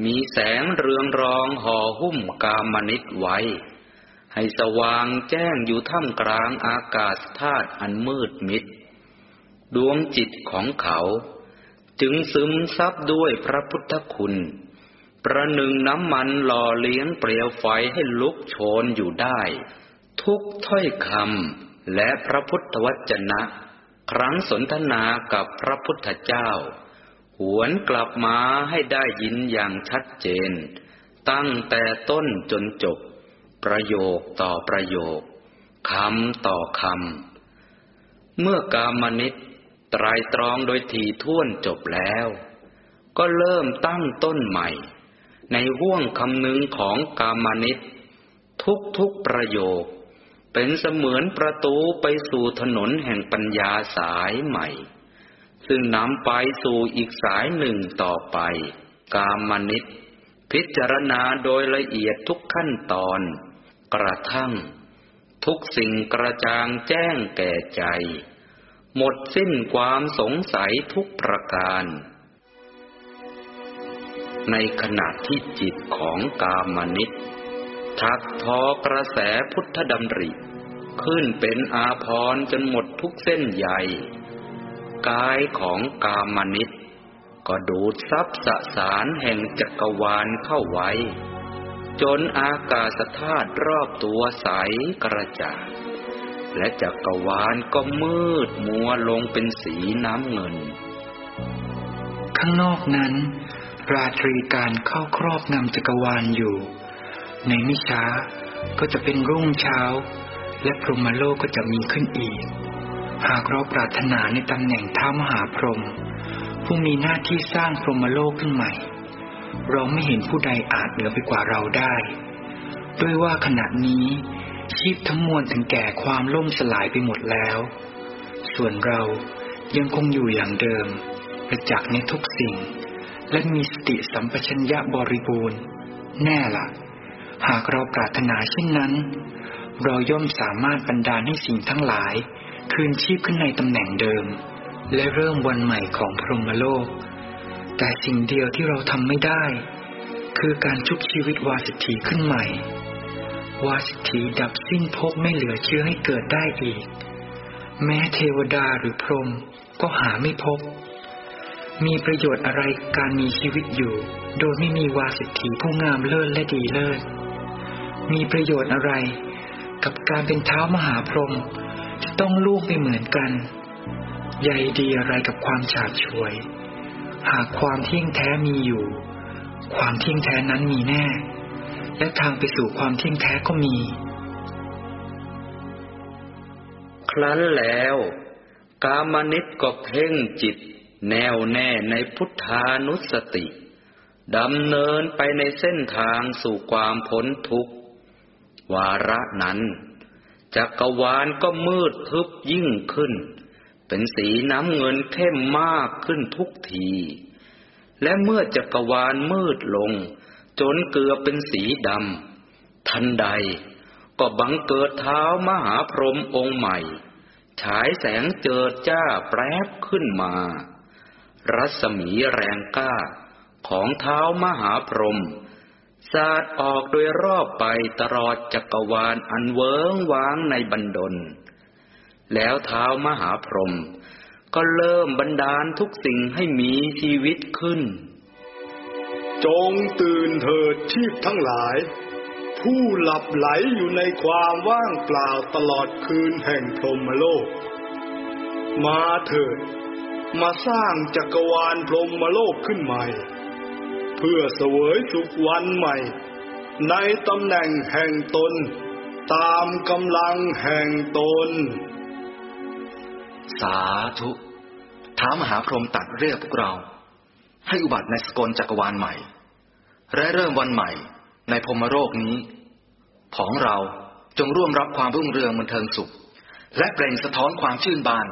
มีแสงเรืองรองห่อหุ้มกามนิตไว้ ให้สว่างแจ้งอยู่ท่ามกลางอากาศธาตุอันมืดมิด ดวงจิตของเขา จึงซึมซับด้วยพระพุทธคุณ ประหนึ่งน้ำมันหล่อเลี้ยงเปลวไฟให้ลุกโชนอยู่ได้ ทุกถ้อยคำและพระพุทธวจนะ ครั้งสนทนากับพระพุทธเจ้า หวนกลับมาให้ได้ยินอย่างชัดเจน ตั้งแต่ต้นจนจบ ประโยคต่อประโยคคำต่อคำเมื่อกามนิตไตรตรองโดยทีท่วนจบแล้ว ก็เริ่มตั้งต้นใหม่ ในห่วงคำนึงของกามนิตทุกทุกประโยค เป็นเสมือนประตูไปสู่ถนนแห่งปัญญาสายใหม่ ซึ่งนำไปสู่อีกสายหนึ่งต่อไป กามนิตพิจารณาโดยละเอียดทุกขั้นตอน กระทั่ง ทุกสิ่งกระจางแจ้งแก่ใจ หมดสิ้นความสงสัยทุกประการ ในขณะที่จิตของกามนิตทักทอกระแสพุทธดำริ ขึ้นเป็นอาพรจนหมดทุกเส้นใย กายของกามนิตก็ดูดซับสสารแห่งจักรวาลเข้าไว้ จนอากาศธาตุรอบตัวใสกระจ่างและจักรวาลก็มืดมัวลงเป็นสีน้ำเงิน ข้างนอกนั้น ราตรีการเข้าครอบงำจักรวาลอยู่ ในไม่ช้าก็จะเป็นรุ่งเช้า และพรหมโลกก็จะมีขึ้นอีก หากเราปรารถนาในตำแหน่งท้ามหาพรหมผู้มีหน้าที่สร้างพรหมโลกขึ้นใหม่ เราไม่เห็นผู้ใดอาจเหนือไปกว่าเราได้ ด้วยว่าขณะนี้ ชีพทั้งมวลถึงแก่ความล่มสลายไปหมดแล้ว ส่วนเรายังคงอยู่อย่างเดิมประจักษ์ในทุกสิ่ง และมีสติสัมปชัญญะบริบูรณ์ แน่ละ่ะ หากเราปรารถนาเช่นนั้น เราย่อมสามารถบรรดาให้สิ่งทั้งหลาย คืนชีพขึ้นในตำแหน่งเดิม และเริ่มวันใหม่ของพรหมโลก แต่สิ่งเดียวที่เราทำไม่ได้ คือการชุบชีวิตวาสิทธีขึ้นใหม่ วาสิทธีดับสิ้นภพไม่เหลือเชื้อให้เกิดได้อีก แม้เทวดาหรือพรหมก็หาไม่พบ มีประโยชน์อะไรการมีชีวิตอยู่ โดยไม่มีวาสิทธีผู้งามเลิศและดีเลิศมีประโยชน์อะไร กับการเป็นเท้ามหาพรหม ต้องลูกไม่เหมือนกัน ใยดีอะไรกับความฉาบฉวย หากความเที่ยงแท้มีอยู่ ความเที่ยงแท้นั้นมีแน่ และทางไปสู่ความเที่ยงแท้ก็มี ครั้นแล้ว กามนิตก็เพ่งจิต แน่วแน่ในพุทธานุสติดำเนินไปในเส้นทางสู่ความพ้นทุกข์ วาระนั้น จักรวาลก็มืดทึบยิ่งขึ้น เป็นสีน้ำเงินเข้มมากขึ้นทุกที และเมื่อจักรวาลมืดลง จนเกือบเป็นสีดำ ทันใดก็บังเกิดเท้ามหาพรหมองค์ใหม่ ฉายแสงเจิดจ้าแปรบขึ้นมา รัศมีแรงกล้าของเท้ามหาพรหม สาดออกโดยรอบไปตลอดจักรวาลอันเวิงว้างในบันดล แล้วเท้ามหาพรหมก็เริ่มบันดาลทุกสิ่งให้มีชีวิตขึ้น จงตื่นเถิดชีพทั้งหลาย ผู้หลับไหลอยู่ในความว่างเปล่าตลอดคืนแห่งพรหมโลก มาเถิด มาสร้างจักรวาลพรหมโลกขึ้นใหม่ เพื่อเสวยสุขวันใหม่ ในตำแหน่งแห่งตน ตามกำลังแห่งตน สาธุท้ามหาพรหมตัดเรียกพวกเรา ให้อุบัติในสกลจักรวาลใหม่ และเริ่มวันใหม่ในพรมโรคนี้ ของเราจงร่วมรับความรุ่งเรืองบันเทิงสุข และเปล่งสะท้อนความชื่นบาน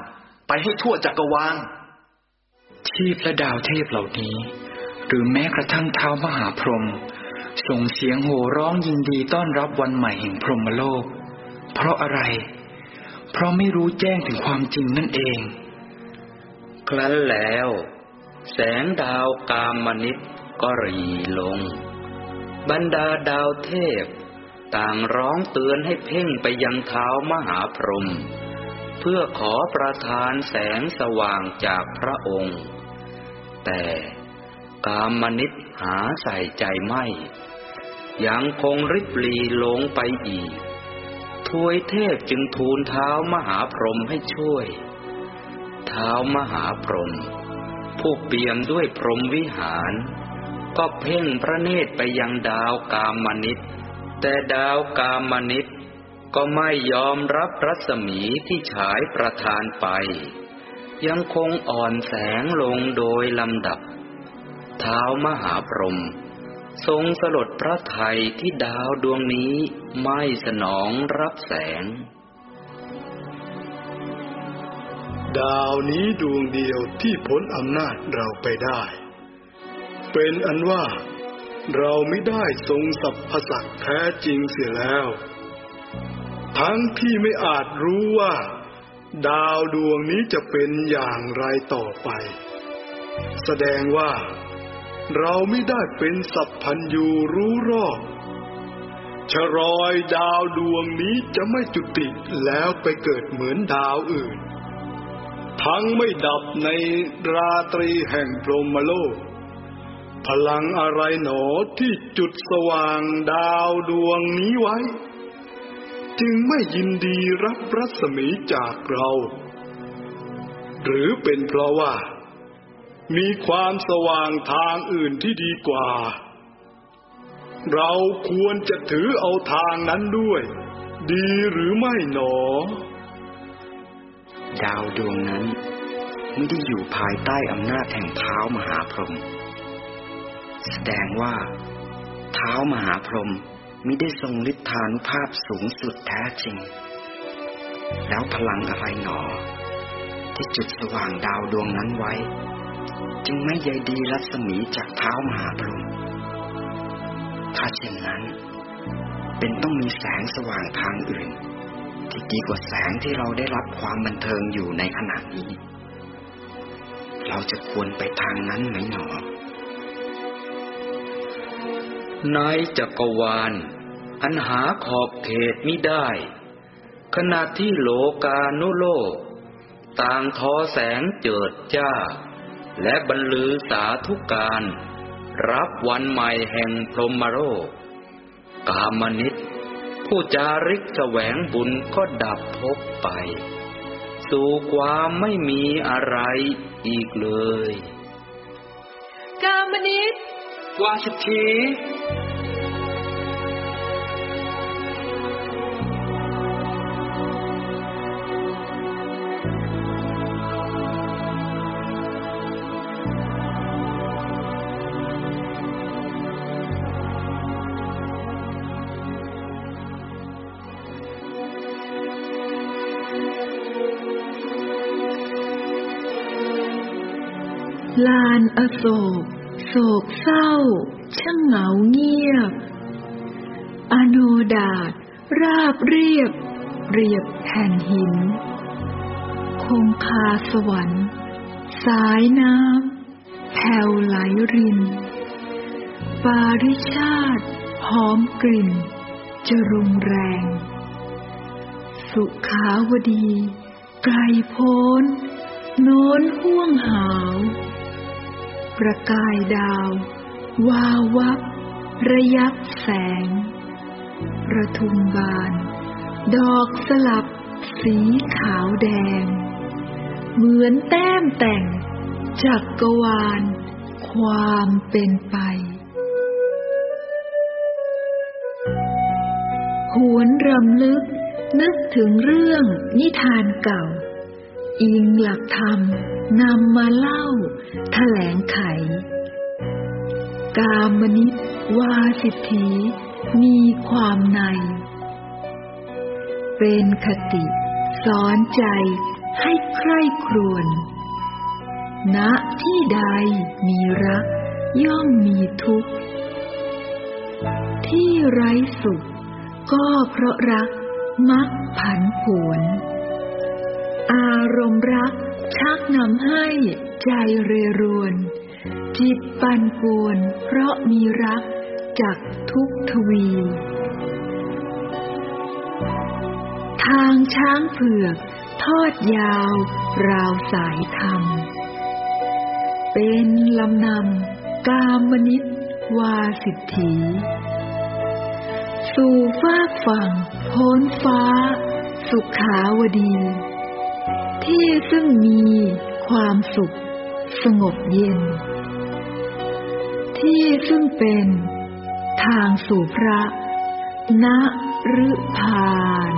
ไปให้ทั่วจักรวาลที่พระดาวเทพเหล่านี้ หรือแม้กระทั่งเท้ามหาพรหมส่งเสียงโห่ร้องยินดีต้อนรับวันใหม่แห่งพรหมโลก เพราะอะไร เพราะไม่รู้แจ้งถึงความจริงนั่นเอง ครั้นแล้ว แสงดาวกามนิตก็รีลง บรรดาดาวเทพ ต่างร้องเตือนให้เพ่งไปยังเท้ามหาพรหมเพื่อขอประทานแสงสว่างจากพระองค์ แต่ กามนิตหาใส่ใจไม่ ยังคงริบลีลงไปอีก ทวยเทพจึงทูลเท้ามหาพรหมให้ช่วย เท้ามหาพรหมผู้เปี่ยมด้วยพรหมวิหาร ก็เพ่งพระเนตรไปยังดาวกามนิตแต่ดาวกามนิตก็ไม่ยอมรับรัศมีที่ฉายประทานไป ยังคงอ่อนแสงลงโดยลำดับ เท้ามหาพรหมทรงสลดพระไทยที่ดาวดวงนี้ไม่สนองรับแสง ดาวนี้ดวงเดียวที่พ้นอำนาจเราไปได้ เป็นอันว่าเราไม่ได้ทรงสัพพสักแท้จริงเสียแล้ว ทั้งที่ไม่อาจรู้ว่า ดาวดวงนี้จะเป็นอย่างไรต่อไป แสดงว่า เราไม่ได้เป็นสัพพัญญูรู้รอบชะรอยดาวดวงนี้จะไม่จุติแล้วไปเกิดเหมือนดาวอื่น ทั้งไม่ดับในราตรีแห่งพรหมโลก พลังอะไรหนอที่จุดสว่างดาวดวงนี้ไว้ จึงไม่ยินดีรับรัศมีจากเรา หรือเป็นเพราะว่า มีความสว่างทางอื่นที่ดีกว่า เราควรจะถือเอาทางนั้นด้วย ดีหรือไม่หนอ ดาวดวงนั้นไม่ได้อยู่ภายใต้อำนาจแห่งเท้ามหาพรหมแสดงว่า เท้ามหาพรหมมิได้ทรงฤทธานุภาพสูงสุดแท้จริง แล้วพลังอะไรหนอ ที่จุดสว่างดาวดวงนั้นไว้ จึงไม่ใยดีรัศมีจากเท้ามหาพรหมถ้าเช่นนั้น เป็นต้องมีแสงสว่างทางอื่น ที่ดีกว่าแสงที่เราได้รับความบันเทิงอยู่ในขณะนี้ เราจะควรไปทางนั้นไหมหนอในจักรวาล อันหาขอบเขตมิได้ ขณะที่โลกานุโลก ต่างทอแสงเจิดจ้า และบรรลือสาธุการ รับวันใหม่แห่งพรหมโลกกามนิตผู้จาริกแสวงบุญก็ดับพบไป สู่ความไม่มีอะไรอีกเลย กามนิตวาสิท อโศก โศกเศร้า ช่างเหงาเงียบ อโนดาตราบเรียบ เรียบแผ่นหิน คงคาสวรรค์ สายน้ำแผ่วไหลริน ปาริชาติหอมกลิ่นจะรุงแรง สุขาวดี ไกลโพ้น โน้นห่วงหาว ประกายดาว วาววับ ระยับแสง ประทุมบาน ดอกสลับสีขาวแดง เหมือนแต้มแต่ง จักกรวาล ความเป็นไป หวนรำลึกนึกถึงเรื่องนิทานเก่า อิงหลักธรรมนำมาเล่าแถลงไข กามนิตวาสิทธิมีความใน เป็นคติสอนใจให้ใคร่ครวญณที่ใดมีรักย่อมมีทุกข์ ที่ไร้สุขก็เพราะรักมักผันผวน อารมณ์รัก ชักนำให้ใจเรรวน จิตปั่นป่วน เพราะมีรักจากทุกทวี ทางช้างเผือก ทอดยาว ราวสายธรรม เป็นลำนำกามนิตวาสิทธีสู่ฟากฝั่งพ้นฟ้า สุขาวดี ที่ซึ่งมีความสุข สงบเย็น ที่ซึ่งเป็นทางสู่พระณฤพาน